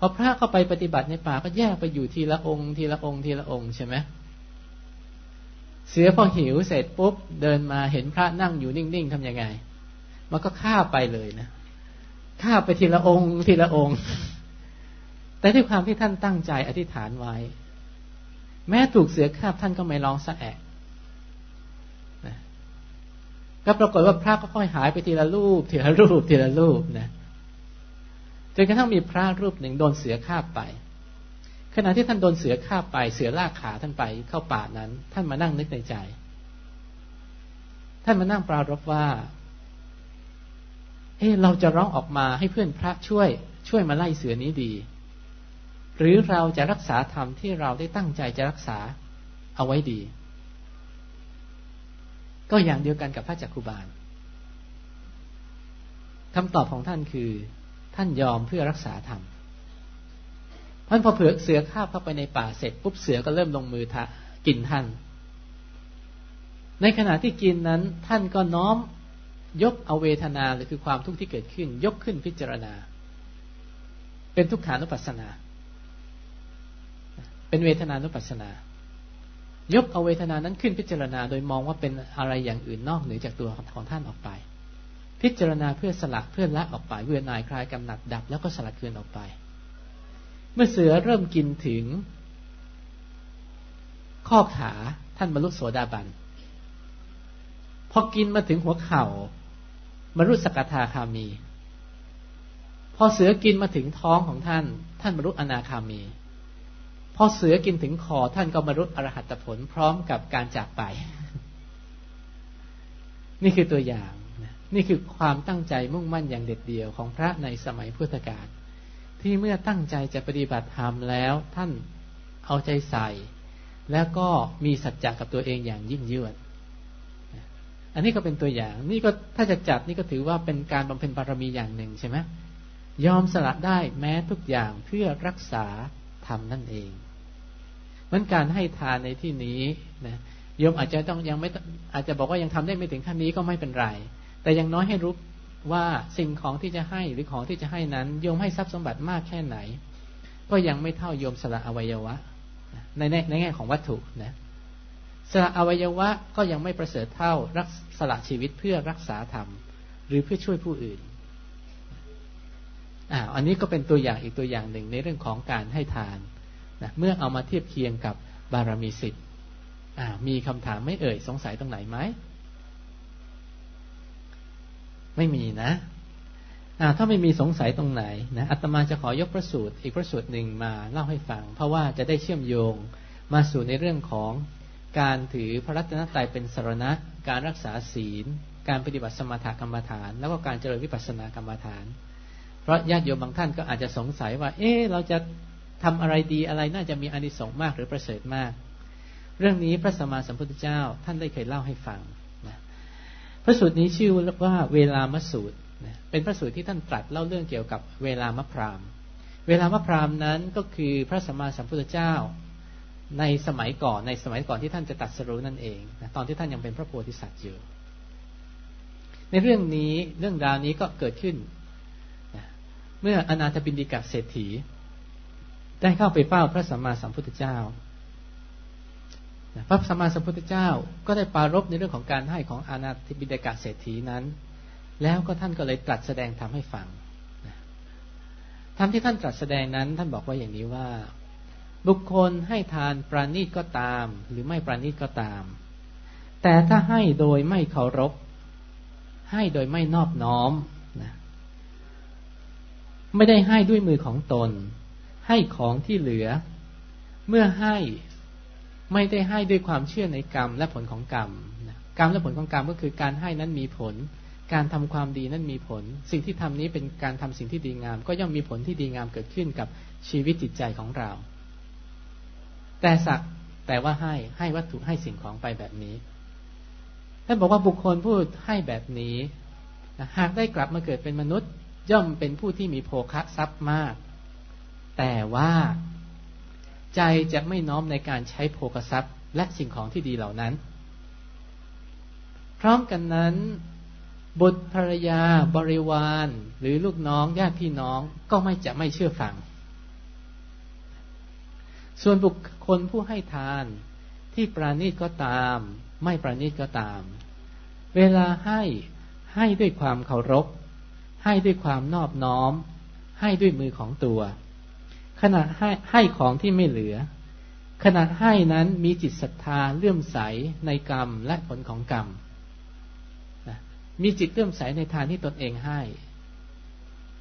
C: อพระเข้าไปปฏิบัติในป่าก็แยกไปอยู่ทีละองค์ ทีละองค์ทีละองค์ใช่ไหมเสือพอหิวเสร็จปุ๊บเดินมาเห็นพระนั่งอยู่นิ่งๆทำยังไง มันก็ฆ่าไปเลยนะฆ่าไปทีละองค์ ทีละองค์ แต่ด้วยความที่ท่านตั้งใจอธิษฐานไว้ แม้ถูกเสือฆ่าท่านก็ไม่ร้องสะแอะนะก็ปรากฏว่าพระก็ค่อยหายไปทีละรูป ทีละรูป ทีละรูปนะ จนกระทั่งมีพระรูปหนึ่งโดนเสือฆ่าไป ขณะที่ท่านโดนเสือฆ่าไป เสือลากขาท่านไปเข้าป่านั้น ท่านมานั่งนึกในใจ ท่านมานั่งปรารบว่าเออเราจะร้องออกมาให้เพื่อนพระช่วย ช่วยมาไล่เสือนี้ดี หรือเราจะรักษาธรรมที่เราได้ตั้งใจจะรักษาเอาไว้ดี ก็อย่างเดียวกันกับพระจักคุบาลคำตอบของท่านคือ ท่านยอมเพื่อรักษาธรรมท่านพอเผือกเสือข้าเข้าไปในป่าเสร็จปุ๊บเสือก็เริ่มลงมือทะกินท่าน ในขณะที่กินนั้น ท่านก็น้อมยกเอาเวทนาหรือคือความทุกข์ที่เกิดขึ้น ยกขึ้นพิจารณา เป็นทุกขานุปัสสนา เป็นเวทนานุปัสสนา ยกเอาเวทนานั้นขึ้นพิจารณา โดยมองว่าเป็นอะไรอย่างอื่นนอกเหนือจากตัวของท่านออกไป พิจารณาเพื่อสละเพื่อละออกไปเบื่อหน่ายคลายกำหนัดดับแล้วก็สลัดคืนออกไป เมื่อเสือเริ่มกินถึง ข้อขาท่านบรรลุโสดาบันพอกินมาถึงหัวเข่าบรรลุสกทาคามี พอเสือกินมาถึงท้องของท่าน ท่านบรรลุอนาคามี พอเสือกินถึงคอท่านก็บรรลุอรหัตผลพร้อมกับการจากไป นี่คือตัวอย่าง นี่คือความตั้งใจมุ่งมั่นอย่างเด็ดเดี่ยวของพระในสมัยพุทธกาลที่เมื่อตั้งใจจะปฏิบัติธรรมแล้วท่านเอาใจใส่ แล้วก็มีสัจจะกับตัวเองอย่างยิ่งยวดอันนี้ก็เป็นตัวอย่าง นี่ก็ถ้าจะจัดนี่ก็ถือว่าเป็นการบำเพ็ญบารมีอย่างหนึ่งใช่ไหมยอมสละได้แม้ทุกอย่างเพื่อรักษาธรรมนั่นเองมันการให้ทานในที่นี้นะโยมอาจจะต้องยังไม่อาจจะบอกว่ายังทำได้ไม่ถึงขั้นนี้ก็ไม่เป็นไร แต่ยังน้อยให้รู้ว่าสิ่งของที่จะให้หรือของที่จะให้นั้น โยมให้ทรัพย์สมบัติมากแค่ไหน ก็ยังไม่เท่าโยมสละอวัยวะ ในในในแง่ของวัตถุนะสละอวัยวะก็ยังไม่ประเสริฐเท่ารักสละชีวิตเพื่อรักษาธรรม หรือเพื่อช่วยผู้อื่นอ่าอันนี้ก็เป็นตัวอย่างอีกตัวอย่างหนึ่งในเรื่องของการให้ทานนะเมื่อเอามาเทียบเคียงกับบารมีสิทธิ์อ่ามีคำถามไม่เอ่ยสงสัยตรงไหนไหม ไม่มีนะถ้าไม่มีสงสัยตรงไหนนะอาตมาจะขอยกพระสูตรอีกพระสูตรหนึ่งมาเล่าให้ฟัง เพราะว่าจะได้เชื่อมโยงมาสู่ในเรื่องของการถือพระรัตนตรัยเป็นสรณะ การรักษาศีล การปฏิบัติสมถกรรมฐาน แล้วก็การเจริญวิปัสสนากรรมฐาน เพราะญาติโยมบางท่านก็อาจจะสงสัยว่า เอ๊เราจะทำอะไรดีอะไรน่าจะมีอานิสงส์มากหรือประเสริฐมาก เรื่องนี้พระสัมมาสัมพุทธเจ้าท่านได้เคยเล่าให้ฟัง พระสูตรนี้ชื่อว่าเวลามสูตร เป็นพระสูตรที่ท่านตรัสเล่าเรื่องเกี่ยวกับเวลามะพรามเวลามะพรามนั้นก็คือพระสัมมาสัมพุทธเจ้า ในสมัยก่อนในสมัยก่อนที่ท่านจะตัดสรู้นั่นเองนะตอนที่ท่านยังเป็นพระโพธิสัตว์อยู่ ในเรื่องนี้เรื่องราวนี้ก็เกิดขึ้นนะเมื่ออนาถบินดิกาเศรษฐี ได้เข้าไปเฝ้าพระสัมมาสัมพุทธเจ้า พระสัมมาสัมพุทธเจ้าก็ได้ปารบในเรื่องของการให้ของอนาถบิดิกาเศรษฐีนั้น แล้วก็ท่านก็เลยตรัสแสดงทำให้ฟังธรรมที่ท่านตรัสแสดงนั้น ท่านบอกว่าอย่างนี้ว่า บุคคลให้ทานปราณีตก็ตาม หรือไม่ปราณีตก็ตาม แต่ถ้าให้โดยไม่เคารพ ให้โดยไม่นอบน้อมนะไม่ได้ให้ด้วยมือของตน ให้ของที่เหลือ เมื่อให้ ไม่ได้ให้ด้วยความเชื่อในกรรมและผลของกรรมกรรมและผลของกรรมก็คือการให้นั้นมีผล การทำความดีนั้นมีผล สิ่งที่ทำนี้เป็นการทำสิ่งที่ดีงาม ก็ย่อมมีผลที่ดีงามเกิดขึ้นกับชีวิตจิตใจของเรา แต่สักแต่ว่าให้ให้วัตถุให้สิ่งของไปแบบนี้ท่านบอกว่าบุคคลพูดให้แบบนี้หากได้กลับมาเกิดเป็นมนุษย์ ย่อมเป็นผู้ที่มีโภคะทรัพย์มาก แต่ว่า ใจจะไม่น้อมในการใช้โภคทรัพย์ และสิ่งของที่ดีเหล่านั้น พร้อมกันนั้น บุตรภรรยาบริวาร หรือลูกน้องญาติพี่น้องก็ไม่จะไม่เชื่อฟัง ส่วนบุคคลผู้ให้ทานที่ปราณีตก็ตาม ไม่ปราณีตก็ตาม เวลาให้ให้ด้วยความเคารพ ให้ด้วยความนอบน้อม ให้ด้วยมือของตัว ขณะให้ให้ของที่ไม่เหลือ ขณะให้นั้นมีจิตศรัทธาเลื่อมใสในกรรมและผลของกรรมมีจิตเลื่อมใสในทานที่ตนเองให้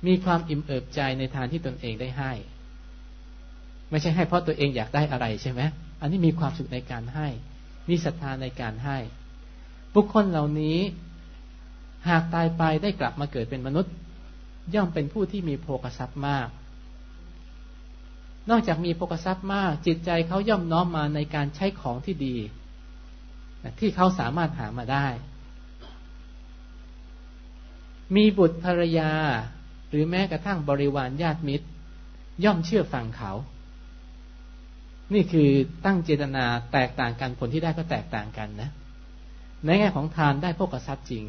C: มีความอิ่มเอิบใจในทานที่ตนเองได้ให้ ไม่ใช่ให้เพราะตัวเองอยากได้อะไรใช่ไหมอันนี้มีความสุขในการให้ มีศรัทธาในการให้ บุคคลเหล่านี้หากตายไปได้กลับมาเกิดเป็นมนุษย์ ย่อมเป็นผู้ที่มีโภคทรัพย์มาก นอกจากมีโภคทรัพย์มาก จิตใจเขาย่อมน้อมมาในการใช้ของที่ดีที่เขาสามารถหามาได้ มีบุตรภรรยา หรือแม้กระทั่งบริวารญาติมิตร ย่อมเชื่อฟังเขา นี่คือตั้งเจตนาแตกต่างกันผลที่ได้ก็แตกต่างกันนะ ในแง่ของทานได้พวกทรัพย์จริง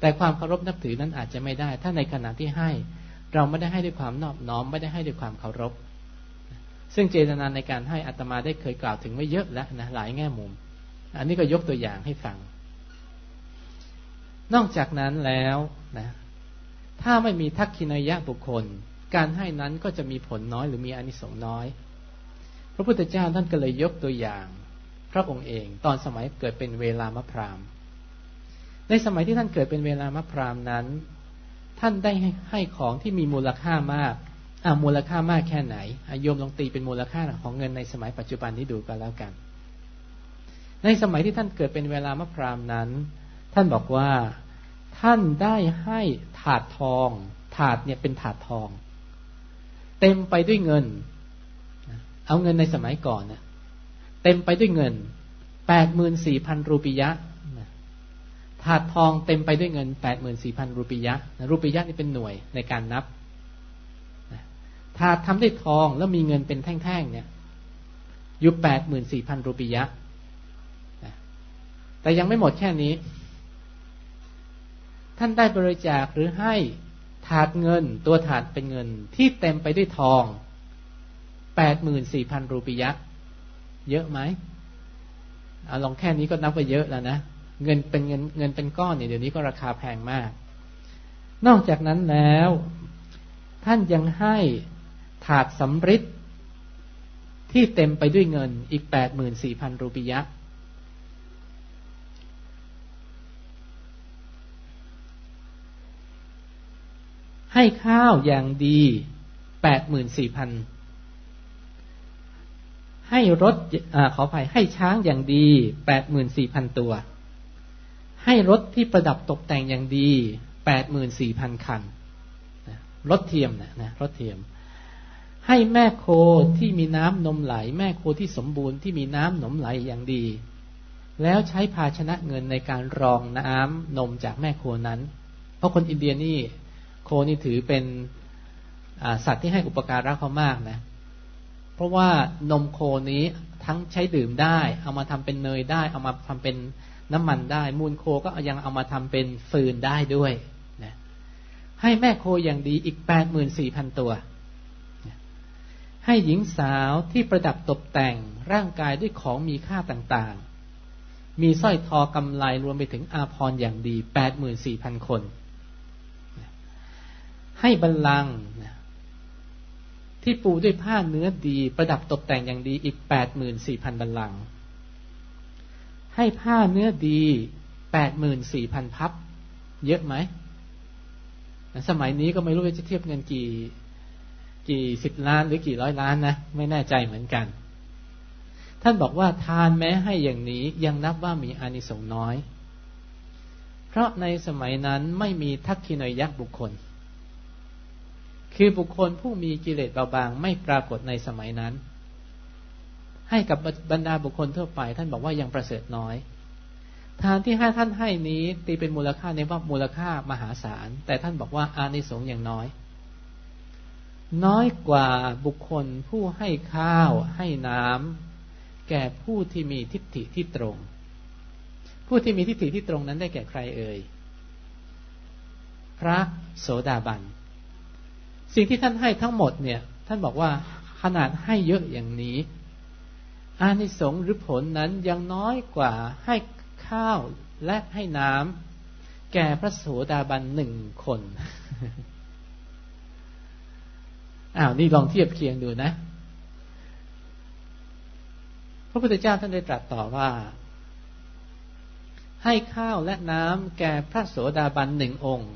C: แต่ความเคารพนับถือนั้นอาจจะไม่ได้ ถ้าในขณะที่ให้ เราไม่ได้ให้ด้วยความนอบน้อมไม่ได้ให้ด้วยความเคารพ ซึ่งเจตนาในการให้อัตมาได้เคยกล่าวถึงไว้เยอะแล้วนะหลายแง่มุม อันนี้ก็ยกตัวอย่างให้ฟัง นอกจากนั้นแล้วนะถ้าไม่มีทักขินายะบุคคล การให้นั้นก็จะมีผลน้อยหรือมีอนิสงส์น้อย พระพุทธเจ้าท่านก็เลยยกตัวอย่าง พระองค์เองตอนสมัยเกิดเป็นเวลามะพรามในสมัยที่ท่านเกิดเป็นเวลามะพรามนั้น ท่านได้ให้ของที่มีมูลค่ามาก อ่ามูลค่ามากแค่ไหนโยมลองตีเป็นมูลค่าของเงินในสมัยปัจจุบันนี้ดูกันแล้วกัน ในสมัยที่ท่านเกิดเป็นเวลามะพรามนั้น ท่านบอกว่าท่านได้ให้ถาดทอง ถาดเนี่ยเป็นถาดทอง เต็มไปด้วยเงิน เอาเงินในสมัยก่อนเนะเต็มไปด้วยเงินแปดหมื่นสี่พันรูปียะถาดทองเต็มไปด้วยเงินแปดหมื่นสี่พันรูปียะรูปียะนี่เป็นหน่วยในการนับ ถาดทำด้วยทองแล้วมีเงินเป็นแท่งๆเนี่ยอยู่แปดหมื่นสี่พันรูปียะแต่ยังไม่หมดแค่นี้ ท่านได้บริจาคหรือให้ถาดเงินตัวถาดเป็นเงินที่เต็มไปด้วยทองแปดหมื่นสี่พันรูปียะ เยอะไหมเอาลองแค่นี้ก็นับว่าเยอะแล้วนะ เงินเป็นเงินเงินเป็นก้อนเนี่ยเดี๋ยวนี้ก็ราคาแพงมาก นอกจากนั้นแล้ว ท่านยังให้ ถาดสำริดที่เต็มไปด้วยเงินอีกแปดหมื่นสี่พันรูปียะ ให้ข้าวอย่างดีแปดหมื่นสี่พันให้รถอขออภัยให้ช้างอย่างดีแปดหมื่นสี่พันตัว ให้รถที่ประดับตกแต่งอย่างดีแปดหมื่นสี่พันคันรถเทียมนะนะรถเทียม ให้แม่โคที่มีน้ำนมไหล แม่โคที่สมบูรณ์ที่มีน้ำนมไหลอย่างดี แล้วใช้ภาชนะเงินในการรองน้ำนมจากแม่โคนั้น เพราะคนอินเดียนี่โคนี่ถือเป็นสัตว์ที่ให้อุปการะเขามากนะ เพราะว่านมโคนี้ทั้งใช้ดื่มได้ เอามาทำเป็นเนยได้ เอามาทำเป็นน้ำมันได้ มูลโคก็ยังเอามาทำเป็นฟืนได้ด้วยนะให้แม่โคอย่างดีอีกแปดหมื่นสี่พันตัว ให้หญิงสาวที่ประดับตกแต่งร่างกายด้วยของมีค่าต่างๆ มีสร้อยทอกำไลรวมไปถึงอาภรณ์อย่างดีแปดหมื่นสี่พันคน ให้บัลลังก์ที่ปูด้วยผ้าเนื้อดีประดับตกแต่งอย่างดีอีกแปดหมื่นสี่พันบัลลังก์ให้ผ้าเนื้อดีแปดหมื่นสี่พับ เยอะไหม สมัยนี้ก็ไม่รู้จะเทียบเงินกี่ กี่สิบล้านหรือกี่ร้อยล้านนะไม่แน่ใจเหมือนกัน ท่านบอกว่าทานแม้ให้อย่างนี้ยังนับว่ามีอานิสงส์น้อย เพราะในสมัยนั้นไม่มีทักขินยักษ์บุคคล คือบุคคลผู้มีกิเลสเบาบางไม่ปรากฏในสมัยนั้น ให้กับบรรดาบุคคลทั่วไป ท่านบอกว่ายังประเสริฐน้อยทานที่ให้ท่านให้นี้ตีเป็นมูลค่าในว่ามูลค่ามหาศาล แต่ท่านบอกว่าอานิสงส์อย่างน้อย น้อยกว่าบุคคลผู้ให้ข้าวให้น้ำแก่ผู้ที่มีทิฏฐิที่ตรง ผู้ที่มีทิฏฐิที่ตรงนั้นได้แก่ใครเอ่ยพระโสดาบัน สิ่งที่ท่านให้ทั้งหมดเนี่ย ท่านบอกว่าขนาดให้เยอะอย่างนี้อานิสงส์หรือผลนั้นยังน้อยกว่าให้ข้าวและให้น้ำแก่พระโสดาบันหนึ่งคน อ้าวนี่ลองเทียบเคียงดูนะพระพุทธเจ้าท่านได้ตรัสต่อว่า ให้ข้าวและน้ำแก่พระโสดาบันหนึ่งองค์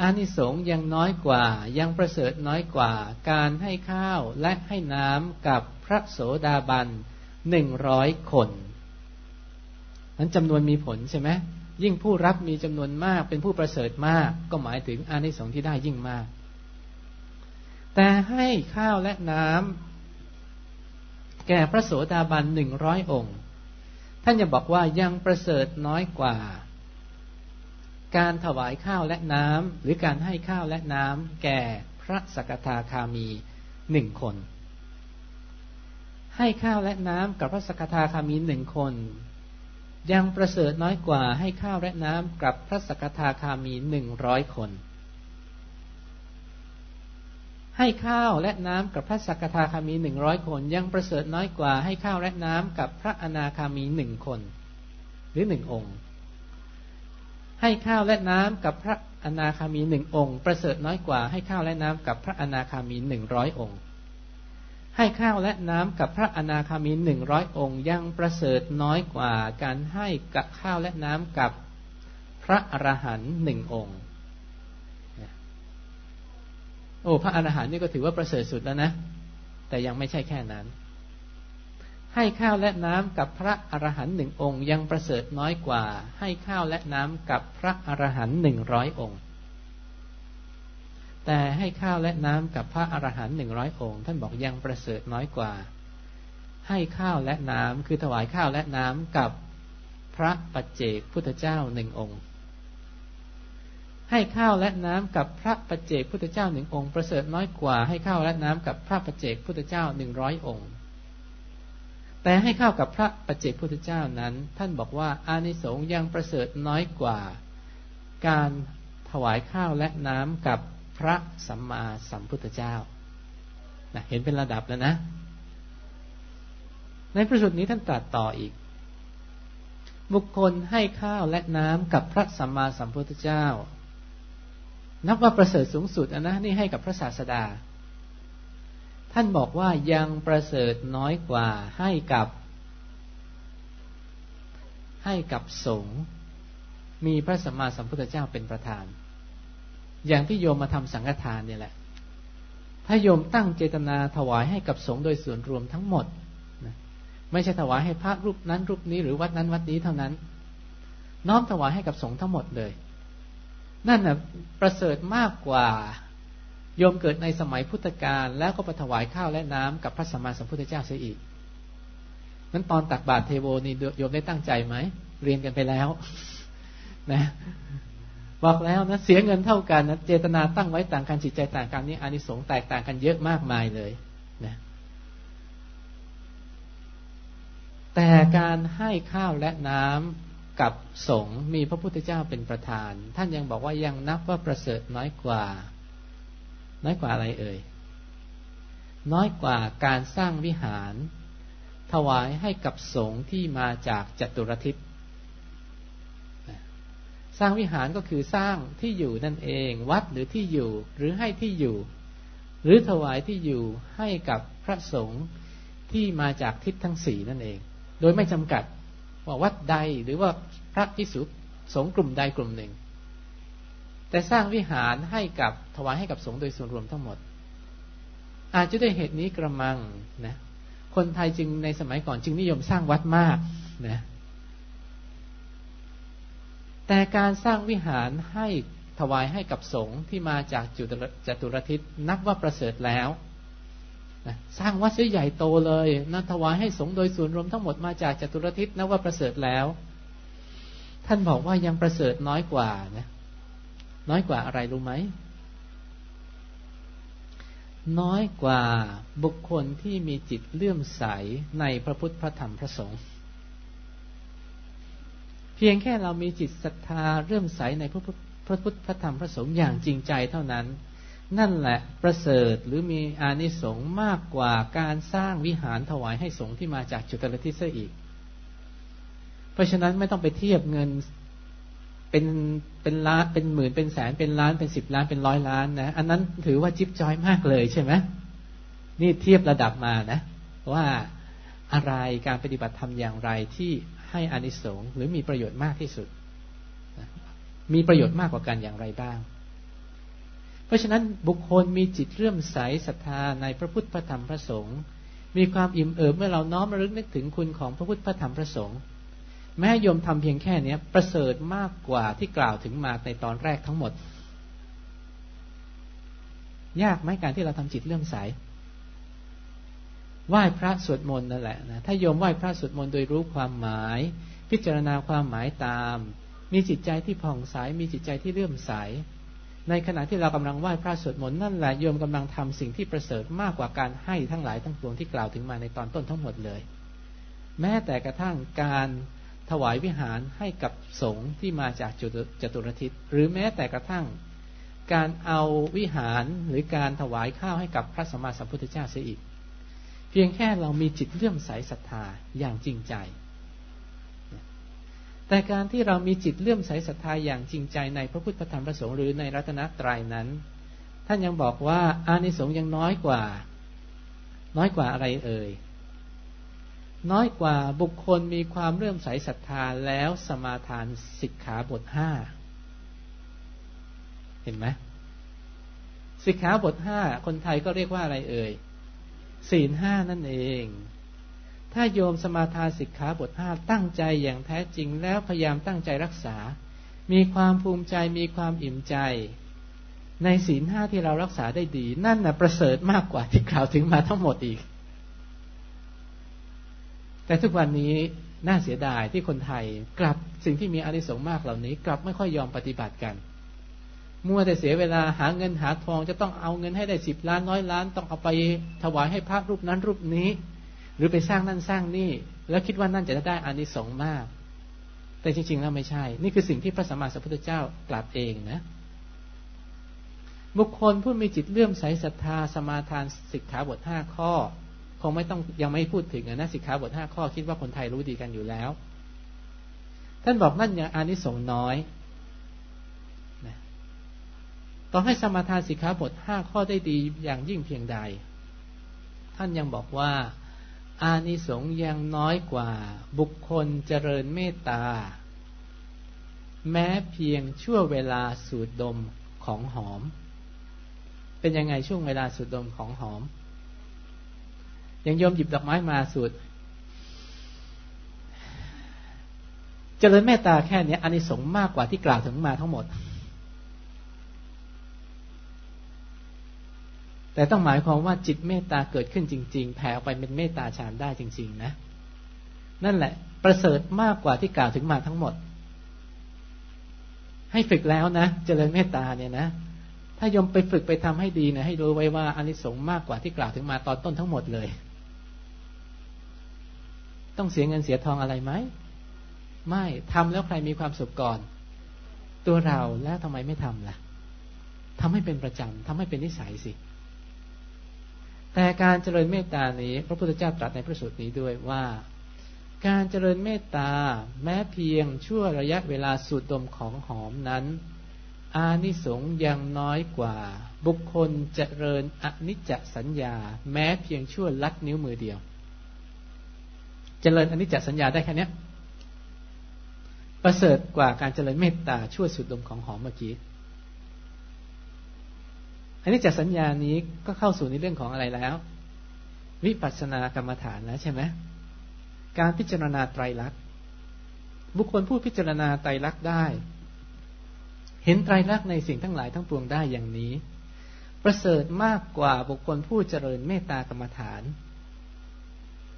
C: อานิสงส์ยังน้อยกว่ายังประเสริฐน้อยกว่า การให้ข้าวและให้น้ำกับพระโสดาบันหนึ่งร้อยคนนั้นจำนวนมีผลใช่ไหมยิ่งผู้รับมีจำนวนมากเป็นผู้ประเสริฐมาก ก็หมายถึงอานิสงส์ที่ได้ยิ่งมาก แต่ให้ข้าวและน้ำแก่พระโสดาบันหนึ่งร้อยองค์ ท่านจะบอกว่ายังประเสริฐน้อยกว่า การถวายข้าวและน้ำหรือการให้ข้าวและน้ำแก่พระสกทาคามีหนึ่งคน ให้ข้าวและน้ำกับพระสกทาคามีหนึ่งคน ยังประเสริฐน้อยกว่าให้ข้าวและน้ำกับพระสกทาคามีหนึ่งร้อยคน ให้ข้าวและน้ำกับพระสักทาคามีหนึ่งร้อยคน ยังประเสริฐน้อยกว่าให้ข้าวและน้ำกับพระอนาคามีหนึ่งคน หรือหนึ่งองค์ ให้ข้าวและน้ำกับพระอนาคามีหนึ่งองค์ ประเสริฐน้อยกว่าให้ข้าวและน้ำกับพระอนาคามีหนึ่งร้อยองค์ ให้ข้าวและน้ำกับพระอนาคามีหนึ่งร้อยองค์ ยังประเสริฐน้อยกว่าการให้กับข้าวและน้ำกับพระอรหันต์หนึ่งองค์ โอ้พระอรหันต์นี่ก็ถือว่าประเสริฐสุดแล้วนะ แต่ยังไม่ใช่แค่นั้น ให้ข้าวและน้ำกับพระอรหันต์หนึ่งองค์ยังประเสริฐน้อยกว่า ให้ข้าวและน้ำกับพระอรหันต์หนึ่งร้อยองค์ แต่ให้ข้าวและน้ำกับพระอรหันต์หนึ่งร้อยองค์ ท่านบอกยังประเสริฐน้อยกว่า ให้ข้าวและน้ำคือถวายข้าวและน้ำกับพระปัจเจกพุทธเจ้าหนึ่งองค์ ให้ข้าวและน้ำกับพระปัจเจกพุทธเจ้าหนึ่งองค์ประเสริฐน้อยกว่า ให้ข้าวและน้ำกับพระปัจเจกพุทธเจ้าหนึ่งร้อยองค์ แต่ให้ข้าวกับพระปัจเจกพุทธเจ้านั้น ท่านบอกว่าอานิสงส์ยังประเสริฐน้อยกว่า การถวายข้าวและน้ำกับพระสัมมาสัมพุทธเจ้านะเห็นเป็นระดับแล้วนะ ในประสุดนี้ท่านตรัสต่ออีก บุคคลให้ข้าวและน้ำกับพระสัมมาสัมพุทธเจ้า นับว่าประเสริฐสูงสุดนะนี่ให้กับพระศาสดา ท่านบอกว่ายังประเสริฐน้อยกว่าให้กับ ให้กับสงฆ์มีพระสัมมาสัมพุทธเจ้าเป็นประธาน อย่างที่โยมมาทำสังฆทานเนี่ยแหละ ถ้าโยมตั้งเจตนาถวายให้กับสงฆ์โดยส่วนรวมทั้งหมดนะไม่ใช่ถวายให้พระรูปนั้นรูปนี้หรือวัดนั้นวัดนี้เท่านั้น น้อมถวายให้กับสงฆ์ทั้งหมดเลย นั่นน่ะประเสริฐมากกว่าโยมเกิดในสมัยพุทธกาลแล้วก็ไปถวายข้าวและน้ำกับพระสัมมาสัมพุทธเจ้าเสียอีกนั้นตอนตักบาตรเทโวนี่โยมได้ตั้งใจไหมเรียนกันไปแล้ว นะบอกแล้วนะเสียเงินเท่ากันนะเจตนาตั้งไว้ต่างกันจิตใจต่างกันนี่อานิสงส์แตกต่างกันเยอะมากมายเลยนะแต่การให้ข้าวและน้ำ กับสงฆ์มีพระพุทธเจ้าเป็นประธาน ท่านยังบอกว่ายังนับว่าประเสริฐน้อยกว่า น้อยกว่าอะไรเอ่ย น้อยกว่าการสร้างวิหาร ถวายให้กับสงฆ์ที่มาจากจัตุรทิศสร้างวิหารก็คือสร้างที่อยู่นั่นเอง วัดหรือที่อยู่หรือให้ที่อยู่ หรือถวายที่อยู่ให้กับพระสงฆ์ที่มาจากทิศทั้งสี่นั่นเอง โดยไม่จำกัด ว่าวัดใดหรือว่าพระพิสุสงฆ์กลุ่มใดกลุ่มหนึ่ง แต่สร้างวิหารให้กับถวายให้กับสงฆ์โดยส่วนรวมทั้งหมด อาจจะด้วยเหตุนี้กระมังนะคนไทยจึงในสมัยก่อนจึงนิยมสร้างวัดมากนะแต่การสร้างวิหารให้ถวายให้กับสงฆ์ที่มาจากจุจตุรทิศนับว่าประเสริฐแล้ว นะสร้างวัดใหญ่โตเลยนะถวายให้สงฆ์โดยส่วนรวมทั้งหมดมาจากจตุรทิศนับว่าประเสริฐแล้ว ท่านบอกว่ายังประเสริฐน้อยกว่านะน้อยกว่าอะไรรู้ไหม น้อยกว่าบุคคลที่มีจิตเลื่อมใสในพระพุทธพระธรรมพระสงฆ์เพียงแค่เรามีจิตศรัทธาเลื่อมใสในพระพุทธพระธรรมพระสงฆ์อย่างจริงใจเท่านั้น นั่นแหละประเสริฐหรือมีอานิสงส์มากกว่าการสร้างวิหารถวายให้สงฆ์ที่มาจากจุตรทิศอีก เพราะฉะนั้นไม่ต้องไปเทียบเงินเป็นเป็นล้านเป็นหมื่นเป็นแสนเป็นล้านเป็นสิบล้านเป็นร้อยล้านนะ อันนั้นถือว่าจิ๊บจอยมากเลยใช่ไหมนี่เทียบระดับมานะ ว่าอะไรการปฏิบัติธรรมอย่างไรที่ให้อานิสงส์หรือมีประโยชน์มากที่สุด มีประโยชน์มากกว่ากันอย่างไรบ้าง ราะฉะนั้นบุคคลมีจิตเรื่อมใสศรัทธาในพระพุทธพระธรรมพระสงฆ์มีความอิ่มเอิบเมื่อเราน้อมระลึกนึกถึงคุณของพระพุทธพระธรรมพระสงฆ์แม้โยมทำเพียงแค่นี้ประเสริฐมากกว่าที่กล่าวถึงมาในตอนแรกทั้งหมด ยากไหมการที่เราทำจิตเลื่อมใสไหว้พระสวดมนต์นั่นแหละนะถ้าโยมไหว้พระสวดมนต์โดยรู้ความหมาย พิจารณาความหมายตาม มีจิตใจที่ผ่องใสมีจิตใจที่เลื่อมใส ในขณะที่เรากำลังไหว้พระสวดมนต์นั่นแหละโยมกำลังทำสิ่งที่ประเสริฐมากกว่าการให้ทั้งหลายทั้งปวงที่กล่าวถึงมาในตอนต้นทั้งหมดเลย แม้แต่กระทั่งการถวายวิหารให้กับสงฆ์ที่มาจากจตุรทิศหรือแม้แต่กระทั่ง การเอาวิหารหรือการถวายข้าวให้กับพระสัมมาสัมพุทธเจ้าเสียอีก เพียงแค่เรามีจิตเลื่อมใสศรัทธาอย่างจริงใจ แต่การที่เรามีจิตเลื่อมใสศรัทธาอย่างจริงใจในพระพุทธธรรมประสงค์หรือในรัตนตรัยนั้น ท่านยังบอกว่าอานิสงส์ยังน้อยกว่า น้อยกว่าอะไรเอ่ยน้อยกว่าบุคคลมีความเรื่อมใสศรัทธาแล้วสมาทานสิกขาบทห้าเห็นไหมสิกขาบทห้าคนไทยก็เรียกว่าอะไรเอ่ยศีลห้านั่นเอง ถ้าโยมสมาทานสิกขาบทห้าตั้งใจอย่างแท้จริงแล้วพยายามตั้งใจรักษา มีความภูมิใจมีความอิ่มใจ ในศีลห้าที่เรารักษาได้ดี นั่นนะประเสริฐมากกว่าที่กล่าวถึงมาทั้งหมดอีก แต่ทุกวันนี้น่าเสียดายที่คนไทยกลับสิ่งที่มีอานิสงส์มากเหล่านี้ กลับไม่ค่อยยอมปฏิบัติกัน มัวแต่เสียเวลาหาเงินหาทองจะต้องเอาเงินให้ได้สิบล้านน้อยล้าน ต้องเอาไปถวายให้พระรูปนั้นรูปนี้ หรือไปสร้างนั่นสร้างนี่ แล้วคิดว่านั่นจะได้อานิสงส์มาก แต่จริง ๆ แล้วไม่ใช่ นี่คือสิ่งที่พระสัมมาสัมพุทธเจ้าตรัสเองนะ บุคคลผู้มีจิตเลื่อมใสศรัทธาสมาทานสิกขาบทห้าข้อ คงไม่ต้องยังไม่พูดถึงนะสิกขาบทห้าข้อ คิดว่าคนไทยรู้ดีกันอยู่แล้ว ท่านบอกนั่นยังอานิสงส์น้อยนะต้อให้สมาทานสิกขาบทห้าข้อได้ดีอย่างยิ่งเพียงใด ท่านยังบอกว่า อานิสงส์ยังน้อยกว่า บุคคลเจริญเมตตา แม้เพียงชั่วเวลาสูดดมของหอม เป็นยังไงช่วงเวลาสูดดมของหอมย่างโยมหยิบดอกไม้มาสูดเจริญเมตตาแค่นี้อานิสงส์มากกว่าที่กล่าวถึงมาทั้งหมด แต่ต้องหมายความว่าจิตเมตตาเกิดขึ้นจริง ๆ แผ่ออกไปเป็นเมตตาฌานได้จริง ๆ นะ นั่นแหละ ประเสริฐมากกว่าที่กล่าวถึงมาทั้งหมด ให้ฝึกแล้วนะเจริญเมตตาเนี่ยนะ ถ้ายมไปฝึกไปทำให้ดีนะให้รู้ไว้ว่าอานิสงส์มากกว่าที่กล่าวถึงมาตอนต้นทั้งหมดเลย ต้องเสียเงินเสียทองอะไรไหมไม่ทำแล้วใครมีความสุขก่อน ตัวเราแล้วทำไมไม่ทำล่ะทำให้เป็นประจำทำให้เป็นนิสัยสิ แต่การเจริญเมตตานี้ พระพุทธเจ้าตรัสในพระสูตรนี้ด้วยว่า การเจริญเมตตาแม้เพียงชั่วระยะเวลาสูดดมของหอมนั้น อานิสงส์ยังน้อยกว่า บุคคลเจริญอนิจจสัญญา แม้เพียงชั่วลัดนิ้วมือเดียว เจริญอนิจจสัญญาได้แค่นี้ประเสริฐกว่าการเจริญเมตตาชั่วสุดดมของหอมเมื่อกี้ อันนี้จากสัญญานี้ก็เข้าสู่ในเรื่องของอะไรแล้ว วิปัสสนากรรมฐานแล้วใช่ไหมการพิจารณาไตรลักษณ์บุคคลผู้พิจารณาไตรลักษณ์ได้ เห็นไตรลักษณ์ในสิ่งทั้งหลายทั้งปวงได้อย่างนี้ ประเสริฐมากกว่าบุคคลผู้เจริญเมตตากรรมฐาน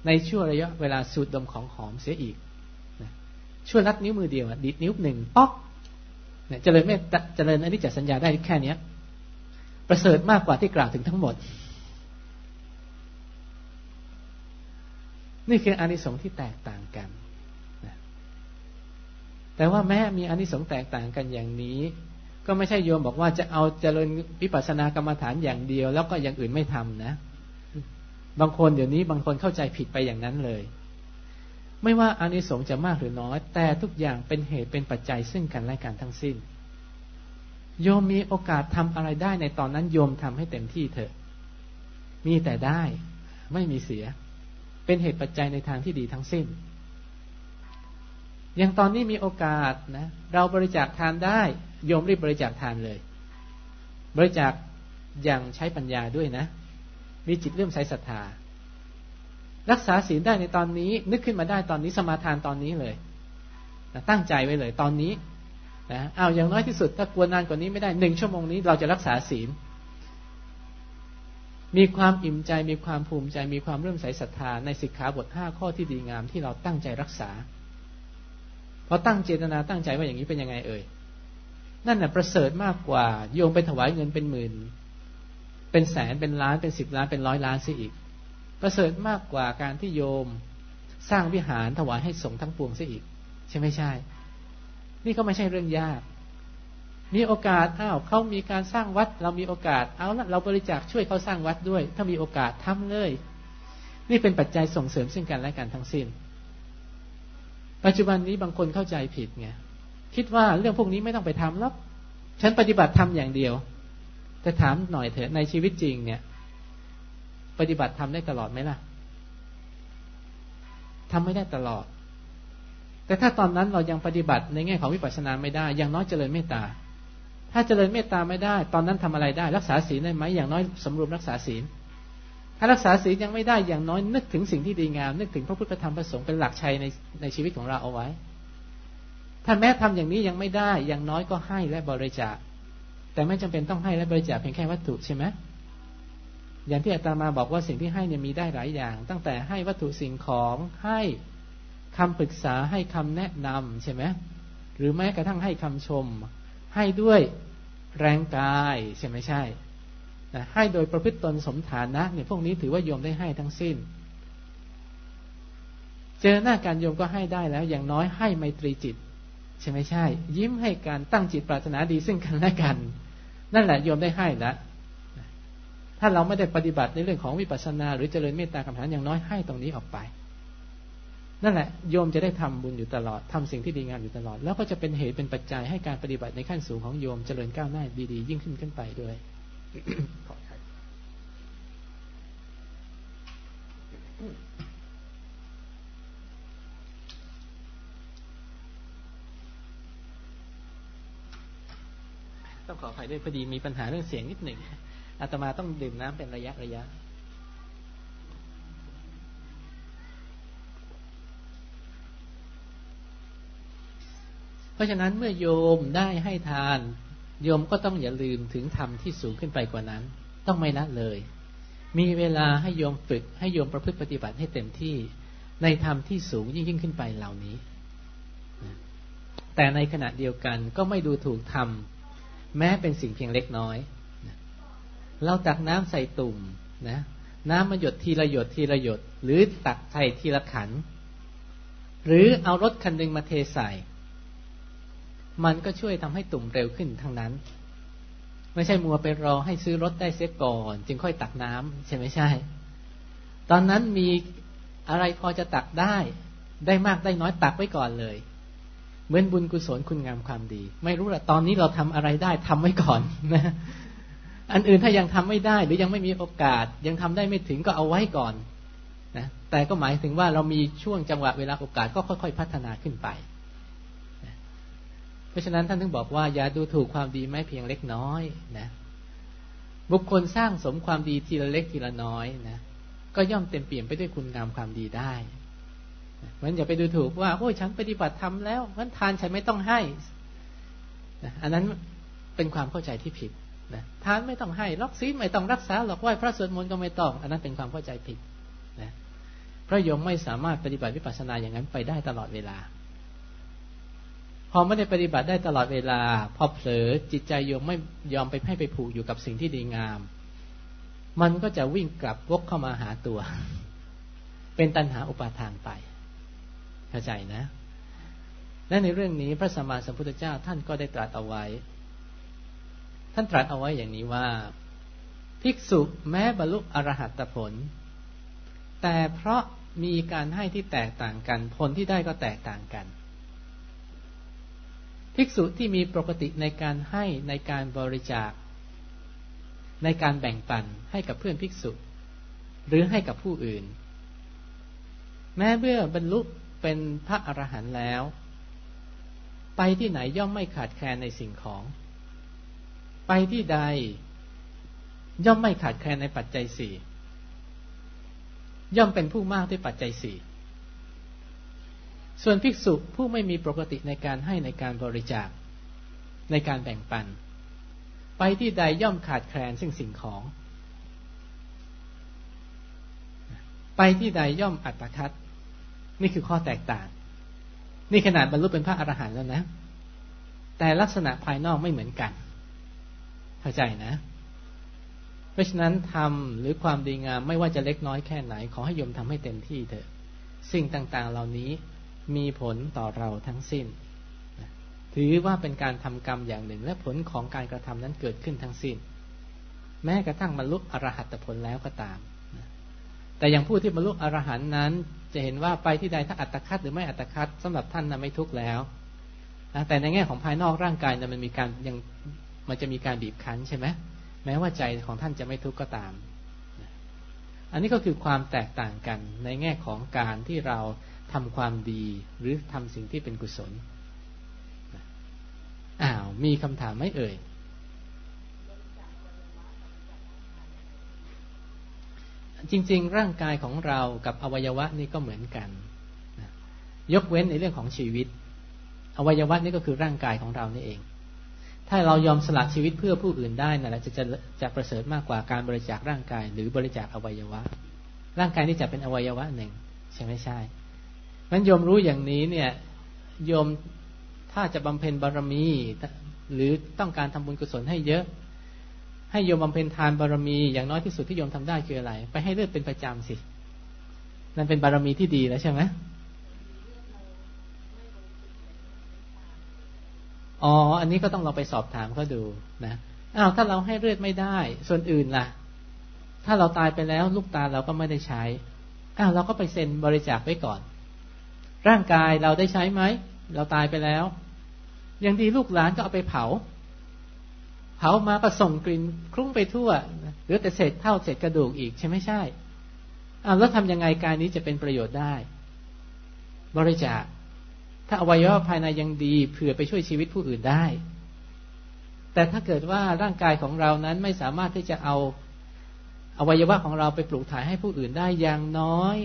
C: ในช่วงระยะเวลาสูดดมของหอมเสียอีกช่วยรัดนิ้วมือเดียวดีดนิ้วหนึ่งป๊อกเนี่ยเจริญไม่เจริญอันนี้จะสัญญาได้แค่เนี้ย ประเสริฐมากกว่าที่กล่าวถึงทั้งหมด นี่คืออานิสงส์ที่แตกต่างกันแต่ว่าแม้มีอานิสงส์แตกต่างกันอย่างนี้ ก็ไม่ใช่โยมบอกว่าจะเอาเจริญวิปัสสนากรรมฐานอย่างเดียว แล้วก็อย่างอื่นไม่ทำนะ บางคนเดี๋ยวนี้บางคนเข้าใจผิดไปอย่างนั้นเลย ไม่ว่าอานิสงส์จะมากหรือน้อย แต่ทุกอย่างเป็นเหตุเป็นปัจจัยซึ่งกันและกันทั้งสิ้น โยมมีโอกาสทำอะไรได้ในตอนนั้นโยมทำให้เต็มที่เถอะ มีแต่ได้ไม่มีเสีย เป็นเหตุปัจจัยในทางที่ดีทั้งสิ้น อย่างตอนนี้มีโอกาสนะ เราบริจาคทานได้ โยมรีบบริจาคทานเลย บริจาคอย่างใช้ปัญญาด้วยนะ มีจิตเริ่มใช้ศรัทธา รักษาศีลได้ในตอนนี้ นึกขึ้นมาได้ตอนนี้สมาทานตอนนี้เลยตั้งใจไว้เลย ตอนนี้ นะเอาอย่างน้อยที่สุดถ้ากลัวนานกว่านี้ไม่ได้หนึ่งชั่วโมงนี้ เราจะรักษาศีล มีความอิ่มใจมีความภูมิใจมีความเริ่มใสศรัทธาในสิกขาบทห้าข้อที่ดีงามที่เราตั้งใจรักษาพอตั้งเจตนาตั้งใจว่าอย่างนี้เป็นยังไงเอ่ยนั่นน่ะประเสริฐมากกว่าโยมไปถวายเงินเป็นหมื่น เป็นแสนเป็นล้านเป็นสิบล้านเป็นร้อยล้านซิอีก ประเสริฐมากกว่าการที่โยมสร้างวิหารถวายให้สงฆ์ทั้งปวงซะอีก ใช่ไม่ใช่ นี่ก็ไม่ใช่เรื่องยาก มีโอกาสอ้าวเขามีการสร้างวัด เรามีโอกาสเอาละเราบริจาคช่วยเขาสร้างวัดด้วย ถ้ามีโอกาสทำเลย นี่เป็นปัจจัยส่งเสริมซึ่งกันและกันทั้งสิ้น ปัจจุบันนี้บางคนเข้าใจผิดไงคิดว่าเรื่องพวกนี้ไม่ต้องไปทำแล้วฉันปฏิบัติทำอย่างเดียว แต่ถามหน่อยเถอะในชีวิตจริง เนี่ย ปฏิบัติทำได้ตลอดไหมล่ะทำไม่ได้ตลอด แต่ถ้าตอนนั้นเรายังปฏิบัติในแง่ของวิปัสสนาไม่ได้ อย่างน้อยเจริญเมตตา ถ้าเจริญเมตตาไม่ได้ ตอนนั้นทำอะไรได้ รักษาศีลได้ไหมอย่างน้อยสำรวมรักษาศีล ถ้ารักษาศีลยังไม่ได้อย่างน้อยนึกถึงสิ่งที่ดีงาม นึกถึงพระพุทธธรรมประสงค์เป็นหลักชัยในในชีวิตของเราเอาไว้ ถ้าแม้ทำอย่างนี้ยังไม่ได้ อย่างน้อยก็ให้และบริจาค แต่ไม่จำเป็นต้องให้และบริจาคเพียงแค่วัตถุใช่ไหมอย่างที่อาตมาบอกว่าสิ่งที่ให้เนี่ยมีได้หลายอย่าง ตั้งแต่ให้วัตถุสิ่งของให้ คำปรึกษาให้คำแนะนำใช่ไหมหรือแม้กระทั่งให้คำชม ให้ด้วยแรงกายใช่ไหมใช่ให้โดยประพฤติตนสมฐานะเนี่ยพวกนี้ถือว่าโยมได้ให้ทั้งสิ้น เจอหน้าการโยมก็ให้ได้แล้ว อย่างน้อยให้ไมตรีจิต ใช่ไหมใช่ ยิ้มให้การตั้งจิตปรารถนาดีซึ่งกันและกัน นั่นแหละโยมได้ให้ล้วถ้าเราไม่ได้ปฏิบัติในเรื่องของวิปัสสนา หรือเจริญเมตตากรรมฐานอย่างน้อยให้ตรงนี้ออกไป นั่นแหละโยมจะได้ทำบุญอยู่ตลอดทำสิ่งที่ดีงามอยู่ตลอด แล้วก็จะเป็นเหตุเป็นปัจจัยให้การปฏิบัติในขั้นสูงของโยมเจริญก้าวหน้าดีๆ ยิ่งขึ้นขึ้นไปด้วยต้องขออภัยด้วยพอดีมีปัญหาเรื่องเสียงนิดหนึ่งอาตมาต้องดื่มน้ำเป็นระยะระยะ เพราะฉะนั้นเมื่อโยมได้ให้ทาน โยมก็ต้องอย่าลืมถึงธรรมที่สูงขึ้นไปกว่านั้น ต้องไม่ละเลย มีเวลาให้โยมฝึก ให้โยมประพฤติปฏิบัติให้เต็มที่ในธรรมที่สูงยิ่งยิ่งขึ้นไปเหล่านี้ แต่ในขณะเดียวกันก็ไม่ดูถูกธรรมแม้เป็นสิ่งเพียงเล็กน้อย เราตักน้ำใส่ตุ่มนะน้ำมันหยดทีละหยดทีละหยด หรือตักใส่ทีละขัน หรือเอารถคันหนึ่งมาเทใส่ มันก็ช่วยทำให้ตุ่มเร็วขึ้นทั้งนั้น ไม่ใช่มัวไปรอให้ซื้อรถได้เสียก่อน จึงค่อยตักน้ำใช่ไหมใช่ ตอนนั้นมีอะไรพอจะตักได้ ได้มากได้น้อยตักไว้ก่อนเลย เหมือนบุญกุศลคุณงามความดี ไม่รู้ละตอนนี้เราทำอะไรได้ทำไว้ก่อนนะอันอื่นถ้ายังทำไม่ได้ หรือยังไม่มีโอกาส ยังทำได้ไม่ถึงก็เอาไว้ก่อนนะแต่ก็หมายถึงว่าเรามีช่วงจังหวะเวลาโอกาสก็ค่อย ๆ พัฒนาขึ้นไป ราะฉะนั้นท่านถึงบอกว่าอย่าดูถูกความดีไม่เพียงเล็กน้อยนะบุคคลสร้างสมความดีทีละเล็กทีละน้อยนะก็ย่อมเต็มเปี่ยมไปด้วยคุณงามความดีได้เหมือนอย่าไปดูถูกว่าโอ้ยฉันปฏิบัติทำแล้วมันทานฉันไม่ต้องให้นะอันนั้นเป็นความเข้าใจที่ผิดนะทานไม่ต้องให้รักศีไม่ต้องรักษาหรอกไหว้พระสวดมนต์ก็ไม่ต้อง อันนั้นเป็นความเข้าใจผิดนะพระโยมไม่สามารถปฏิบัติวิปัสสนาอย่างนั้นไปได้ตลอดเวลา อไม่ได้ปฏิบัติได้ตลอดเวลา พอเผลอจิตใจโยมไม่ยอมไปให้ไปผูกอยู่กับสิ่งที่ดีงาม มันก็จะวิ่งกลับวกเข้ามาหาตัว เป็นตัณหาอุปาทานไป เข้าใจนะ และในเรื่องนี้พระสัมมาสัมพุทธเจ้าท่านก็ได้ตรัสเอาไว้ ท่านตรัสเอาไว้อย่างนี้ว่า ภิกษุแม้บรรลุอรหัตผล แต่เพราะมีการให้ที่แตกต่างกัน ผลที่ได้ก็แตกต่างกัน ภิกษุที่มีปกติในการให้ในการบริจาค ในการแบ่งปันให้กับเพื่อนภิกษุ หรือให้กับผู้อื่น แม้เมื่อบรรลุเป็นพระอรหันต์แล้ว ไปที่ไหนย่อมไม่ขาดแคลนในสิ่งของ ไปที่ใด ย่อมไม่ขาดแคลนในปัจจัยสี่ย่อมเป็นผู้มากด้วยปัจจัยสี่ ส่วนภิกษุผู้ไม่มีปกติในการให้ในการบริจาค ในการแบ่งปัน ไปที่ใดย่อมขาดแคลนซึ่งสิ่งของ ไปที่ใดย่อมอัตคัดนี่คือข้อแตกต่าง นี่ขนาดบรรลุเป็นพระอรหันต์แล้วนะ แต่ลักษณะภายนอกไม่เหมือนกัน เข้าใจนะ เพราะฉะนั้นทำหรือความดีงามไม่ว่าจะเล็กน้อยแค่ไหน ขอให้โยมทำให้เต็มที่เถอะ สิ่งต่างๆ เหล่านี้ มีผลต่อเราทั้งสิ้น ถือว่าเป็นการทำกรรมอย่างหนึ่ง และผลของการกระทำนั้นเกิดขึ้นทั้งสิ้น แม้กระทั่งบรรลุอรหัตผลแล้วก็ตาม แต่อย่างผู้ที่บรรลุอรหันต์นั้น จะเห็นว่าไปที่ใดถ้าอัตคัดหรือไม่อัตคัดสำหรับท่านนั้นไม่ทุกข์แล้ว แต่ในแง่ของภายนอกร่างกายนั้นมันมีการยังมันจะมีการบีบคั้นใช่ไหมแม้ว่าใจของท่านจะไม่ทุกข์ก็ตาม อันนี้ก็คือความแตกต่างกันในแง่ของการที่เรา ทำความดีหรือทำสิ่งที่เป็นกุศลอ้าวมีคำถามไหมเอ่ยจริง ๆ ร่างกายของเรากับอวัยวะนี่ก็เหมือนกันยกเว้นในเรื่องของชีวิต อวัยวะนี่ก็คือร่างกายของเรานี่เอง ถ้าเรายอมสละชีวิตเพื่อผู้อื่นได้นั่ะจะจะจะประเสริฐมากกว่าการบริจาคร่างกาย หรือบริจาคอวัยวะ ร่างกายนี่จะเป็นอวัยวะหนึ่งใช่ไหมใช่ มันโยมรู้อย่างนี้เนี่ยโยมถ้าจะบำเพ็ญบารมี หรือต้องการทำบุญกุศลให้เยอะ ให้โยมบำเพ็ญทานบารมี อย่างน้อยที่สุดที่โยมทำได้คืออะไร ไปให้เลือดเป็นประจำสิ นั่นเป็นบารมีที่ดีแล้วใช่ไหมอ๋อ อันนี้ก็ต้องเราไปสอบถามเขาดูนะอ้าวถ้าเราให้เลือดไม่ได้ ส่วนอื่นล่ะ ถ้าเราตายไปแล้วลูกตาเราก็ไม่ได้ใช้อ้าวเราก็ไปเซ็นบริจาคไว้ก่อน ร่างกายเราได้ใช้ไหม เราตายไปแล้วอย่างดีลูกหลานก็เอาไปเผา เผามาก็ส่งกลิ่นคลุ้งไปทั่วหรือแต่เศษเท่าเศษกระดูกอีกใช่ไม่ใช่อ้าวแล้วทำยังไงกายนี้จะเป็นประโยชน์ได้ บริจาค ถ้าอวัยวะภายในยังดีเผื่อไปช่วยชีวิตผู้อื่นได้ แต่ถ้าเกิดว่าร่างกายของเรานั้นไม่สามารถที่จะเอาอวัยวะของเราไปปลูกถ่ายให้ผู้อื่นได้อย่างน้อย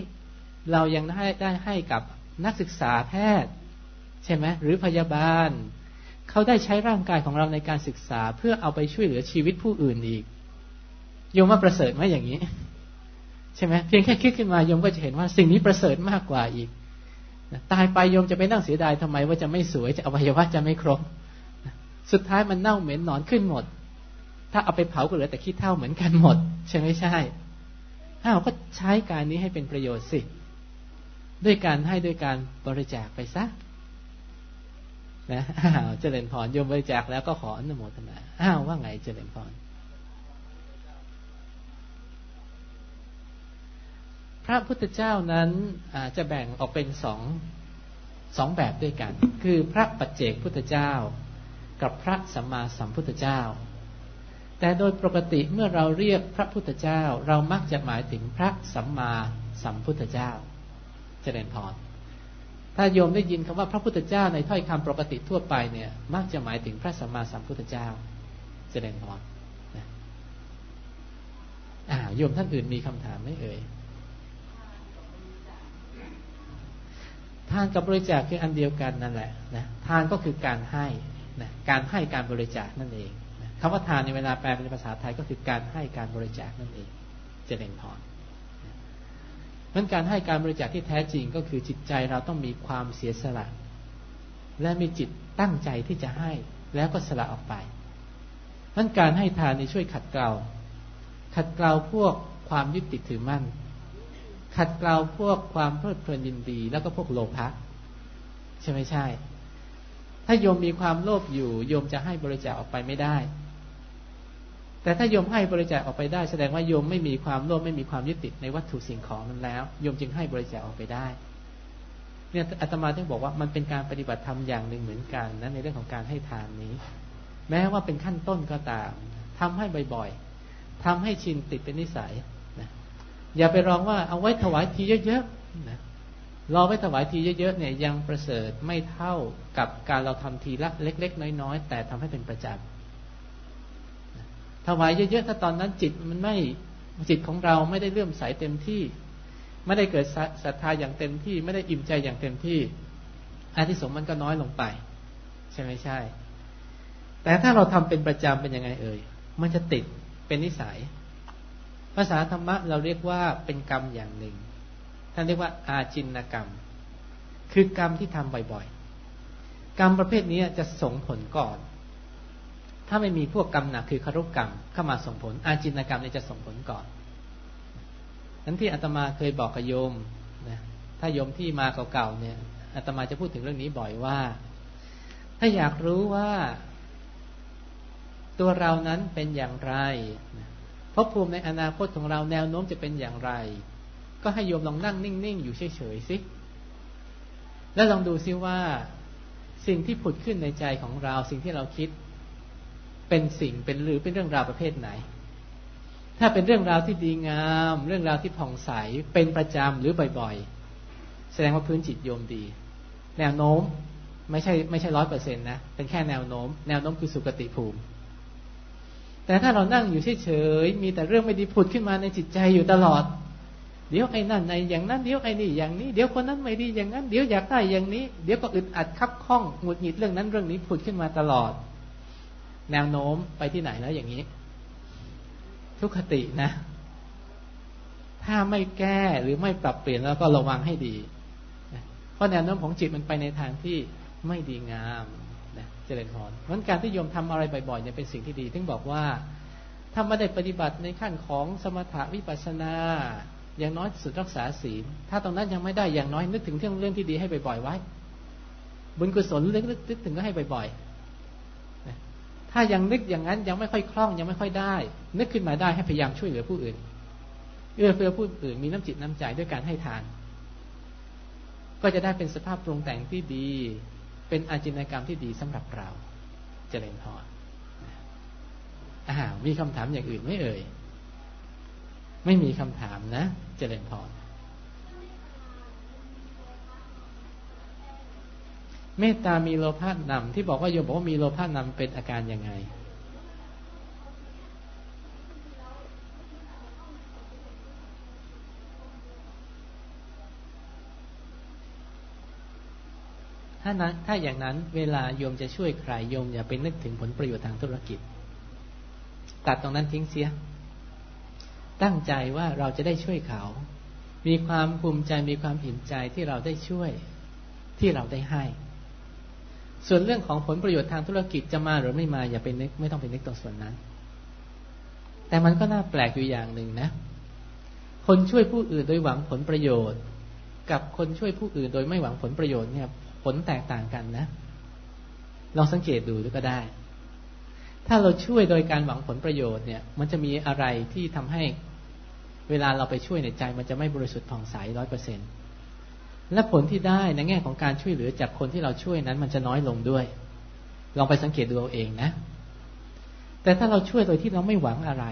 C: เรายังได้ได้ให้กับ นักศึกษาแพทย์ ใช่ไหมหรือพยาบาล เขาได้ใช้ร่างกายของเราในการศึกษาเพื่อเอาไปช่วยเหลือชีวิตผู้อื่นอีกโยมว่าประเสริฐไหมอย่างนี้ ใช่ไหมเพียงแค่คิดขึ้นมาโยมก็จะเห็นว่าสิ่งนี้ประเสริฐมากกว่าอีกตายไปโยมจะไปนั่งเสียดายทำไมว่าจะไม่สวยจะอวัยวะจะไม่ครบสุดท้ายมันเน่าเหม็นหนอนขึ้นหมด ถ้าเอาไปเผาก็เหลือแต่ขี้เท่าเหมือนกันหมด ใช่ไม่ใช่ถ้าเราก็ใช้การนี้ให้เป็นประโยชน์สิ ด้วยการให้ด้วยการบริจาคไปซะนะอ้าวเจริญพรโยมบริจาคแล้วก็ขออนุโมทนาอ้าวว่าไงเจริญพรพระพุทธเจ้านั้นจะแบ่งออกเป็นสองสองแบบด้วยกัน คือพระปัจเจกพุทธเจ้า กับพระสัมมาสัมพุทธเจ้า แต่โดยปกติเมื่อเราเรียกพระพุทธเจ้า เรามักจะหมายถึงพระสัมมาสัมพุทธเจ้า เจริญพรถ้าโยมได้ยินคำว่าพระพุทธเจ้าในถ้อยคำปกติทั่วไปเนี่ย มักจะหมายถึงพระสัมมาสัมพุทธเจ้าเจริญพรนะอ่าโยมท่านอื่นมีคำถามไหมเอ่ยทานกับบริจาคคืออันเดียวกันนั่นแหละนะทานก็คือการให้นะการให้การบริจาคนั่นเองนะคำว่าทานในเวลาแปลเป็นภาษาไทยก็คือการให้การบริจาคนั่นเองเจริญพร นั้นการให้การบริจาคที่แท้จริงก็คือจิตใจเราต้องมีความเสียสละ และมีจิตตั้งใจที่จะให้แล้วก็สละออกไปนั้นการให้ทานนี้ช่วยขัดเกลาขัดเกลาพวกความยึดติดถือมั่น ขัดเกลาพวกความเพลิดเพลินยินดี แล้วก็พวกโลภะใช่ไหมใช่ ถ้าโยมมีความโลภอยู่โยมจะให้บริจาคออกไปไม่ได้ แต่ถ้าโยมให้บริจาคออกไปได้แสดงว่าโยมไม่มีความโลภไม่มีความยึดติดในวัตถุสิ่งของนั้นแล้วโยมจึงให้บริจาคออกไปได้ เนี่ยอาตมาต้องบอกว่ามันเป็นการปฏิบัติธรรมอย่างหนึ่งเหมือนกันนะในเรื่องของการให้ทานนี้ แม้ว่าเป็นขั้นต้นก็ตามทำให้บ่อยๆทำให้ชินติดเป็นนิสัยนะอย่าไปรองว่าเอาไว้ถวายทีเยอะๆนะรอไว้ถวายทีเยอะๆเนี่ยยังประเสริฐไม่เท่ากับการเราทำทีละเล็ก ๆ น้อยๆแต่ทำให้เป็นประจำ ถวายเยอะๆถ้าตอนนั้นจิตมันไม่จิตของเราไม่ได้เลื่อมใสเต็มที่ ไม่ได้เกิดศรัทธาอย่างเต็มที่ ไม่ได้อิ่มใจอย่างเต็มที่อานิสงส์มันก็น้อยลงไป ใช่ไหมใช่ แต่ถ้าเราทำเป็นประจำเป็นยังไงเอ่ยมันจะติดเป็นนิสัย ภาษาธรรมะเราเรียกว่าเป็นกรรมอย่างหนึ่งท่านเรียกว่าอาจินกรรม คือกรรมที่ทำบ่อยๆ กรรมประเภทนี้จะส่งผลก่อน ถ้าไม่มีพวกกรรมหนักคือคารุกรรมเข้ามาส่งผล อาจินกรรมเนี่ยจะส่งผลก่อนนั้นที่อาตมาเคยบอกกับโยมนะถ้าโยมที่มาเก่าๆเนี่ยอาตมาจะพูดถึงเรื่องนี้บ่อยว่า ถ้าอยากรู้ว่า ตัวเรานั้นเป็นอย่างไรนะภพภูมิในอนาคตของเราแนวโน้มจะเป็นอย่างไร ก็ให้โยมลองนั่งนิ่งๆอยู่เฉยๆสิแล้วลองดูซิว่า สิ่งที่ผุดขึ้นในใจของเรา สิ่งที่เราคิด เป็นสิ่งเป็นหรือเป็นเรื่องราวประเภทไหน ถ้าเป็นเรื่องราวที่ดีงาม เรื่องราวที่ผ่องใสเป็นประจำหรือบ่อยๆ แสดงว่าพื้นจิตโยมดี แนวโน้มไม่ใช่ไม่ใช่ร้อยเปอร์เซ็นต์นะเป็นแค่แนวโน้ม แนวโน้มคือสุกติภูมิ แต่ถ้าเรานั่งอยู่เฉยๆมีแต่เรื่องไม่ดีผุดขึ้นมาในจิตใจอยู่ตลอดเดี๋ยวไอ้นั่นในอย่างนั้นเดี๋ยวไอ้นี่อย่างนี้เดี๋ยวคนนั้นไม่ดีอย่างนั้น เดี๋ยวอยากได้อย่างนี้ เดี๋ยวก็อึดอัดคับข้องหงุดหงิดเรื่องนั้นเรื่องนี้ผุดขึ้นมาตลอด แนวโน้มไปที่ไหนแล้วอย่างนี้ ทุกขตินะ ถ้าไม่แก้หรือไม่ปรับเปลี่ยนแล้วก็ระวังให้ดีเพราะแนวโน้มของจิตมันไปในทางที่ไม่ดีงามนะเจริญพรเพราะการที่โยมทำอะไรบ่อยๆเนี่ยเป็นสิ่งที่ดีถึงบอกว่าถ้าไม่ได้ปฏิบัติในขั้นของสมถะวิปัสนา อย่างน้อยสุดรักษาศีล ถ้าตรงนั้นยังไม่ได้อย่างน้อยนึกถึงเรื่องเรื่องที่ดีให้บ่อยๆไว้ บุญกุศลเรื่องนึกถึงก็ให้บ่อยๆ ถ้ายังนึกอย่างนั้นยังไม่ค่อยคล่องยังไม่ค่อยได้ นึกขึ้นมาได้ให้พยายามช่วยเหลือผู้อื่นเอื้อเฟื้อผู้อื่นมีน้ำจิตน้ำใจด้วยการให้ทาน ก็จะได้เป็นสภาพปรุงแต่งที่ดี เป็นอาจินกรรมที่ดีสำหรับเราเจริญพรอ่ามีคำถามอย่างอื่นไม่เอ่ย ไม่มีคำถามนะ เจริญพร เมตตามีโลภะนำที่บอกว่าโยมบอกว่ามีโลภะนำเป็นอาการยังไงานั้นถ้าอย่างนั้นเวลาโยมจะช่วยใครโยมอย่าไปนึกถึงผลประโยชน์ทางธุรกิจ ตัดตรงนั้นทิ้งเสีย ตั้งใจว่าเราจะได้ช่วยเขา มีความภูมิใจมีความอิ่มใจที่เราได้ช่วยที่เราได้ให้ ส่วนเรื่องของผลประโยชน์ทางธุรกิจจะมาหรือไม่มาอย่าไปนึกไม่ต้องไปนึกตรงส่วนนั้น แต่มันก็น่าแปลกอยู่อย่างหนึ่งนะ คนช่วยผู้อื่นโดยหวังผลประโยชน์ กับคนช่วยผู้อื่นโดยไม่หวังผลประโยชน์เนี่ย ผลแตกต่างกันนะลองสังเกตดูก็ได้ ถ้าเราช่วยโดยการหวังผลประโยชน์เนี่ย มันจะมีอะไรที่ทำให้เวลาเราไปช่วยในใจ มันจะไม่บริสุทธิ์ผ่องใสร้อยเปอร์เซ็นต์ และผลที่ได้ในแง่ของการช่วยเหลือจากคนที่เราช่วยนั้น มันจะน้อยลงด้วย ลองไปสังเกตดูเอาเองนะ แต่ถ้าเราช่วยโดยที่เราไม่หวังอะไร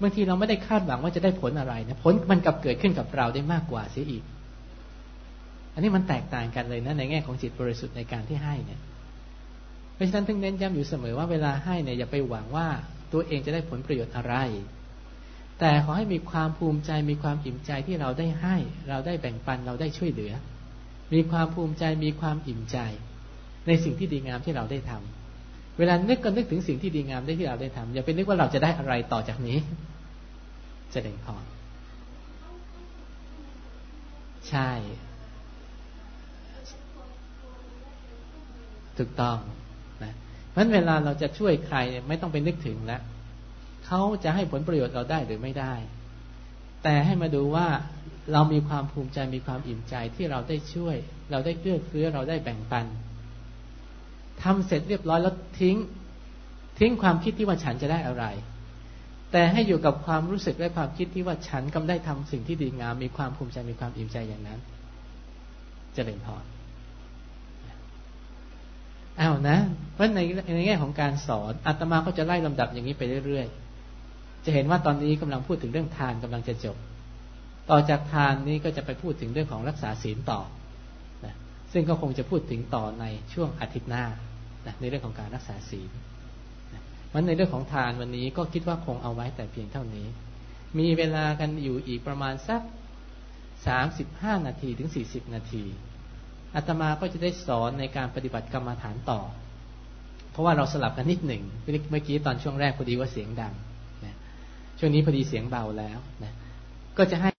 C: บางทีเราไม่ได้คาดหวังว่าจะได้ผลอะไรนะผลมันกลับเกิดขึ้นกับเราได้มากกว่าเสียอีก อันนี้มันแตกต่างกันเลยนะในแง่ของจิตบริสุทธิ์ในการที่ให้เนี่ยเพราะฉะนั้นถึงเน้นย้ำอยู่เสมอว่าเวลาให้เนี่ยอย่าไปหวังว่าตัวเองจะได้ผลประโยชน์อะไร แต่ขอให้มีความภูมิใจมีความอิ่มใจที่เราได้ให้ เราได้แบ่งปันเราได้ช่วยเหลือ มีความภูมิใจมีความอิ่มใจ ในสิ่งที่ดีงามที่เราได้ทำเวลานึกก็นึกถึงสิ่งที่ดีงามได้ที่เราได้ทำอย่าไปนึกว่าเราจะได้อะไรต่อจากนี้จะเด่นพอใช่ ถูกต้องนะเพราะเวลาเราจะช่วยใครไม่ต้องไปนึกถึงแล้ว เขาจะให้ผลประโยชน์เราได้หรือไม่ได้ แต่ให้มาดูว่าเรามีความภูมิใจมีความอิ่มใจที่เราได้ช่วย เราได้เกื้อเฟื้อเราได้แบ่งปันทำเสร็จเรียบร้อยแล้วทิ้ง ทิ้งความคิดที่ว่าฉันจะได้อะไร แต่ให้อยู่กับความรู้สึกและความคิดที่ว่าฉันกำได้ทำสิ่งที่ดีงาม มีความภูมิใจมีความอิ่มใจอย่างนั้นจะเริญพรอ้าวนะ เพราะในในแง่ของการสอนอาตมาก็จะไล่ลำดับอย่างนี้ไปเรื่อยๆ จะเห็นว่าตอนนี้กำลังพูดถึงเรื่องทานกำลังจะจบ ต่อจากทานนี้ก็จะไปพูดถึงเรื่องของรักษาศีลต่อนะซึ่งก็คงจะพูดถึงต่อในช่วงอาทิตย์หน้านะในเรื่องของการรักษาศีลนะมันในเรื่องของทานวันนี้ก็คิดว่าคงเอาไว้แต่เพียงเท่านี้ มีเวลากันอยู่อีกประมาณสักสามสิบห้านาทีถึงสี่สิบนาทีอาตมาก็จะได้สอนในการปฏิบัติกรรมฐานต่อ เพราะว่าเราสลับกันนิดหนึ่งเมื่อกี้ตอนช่วงแรกพอดีว่าเสียงดัง ช่วงนี้พอดีเสียงเบาแล้วนะก็จะให้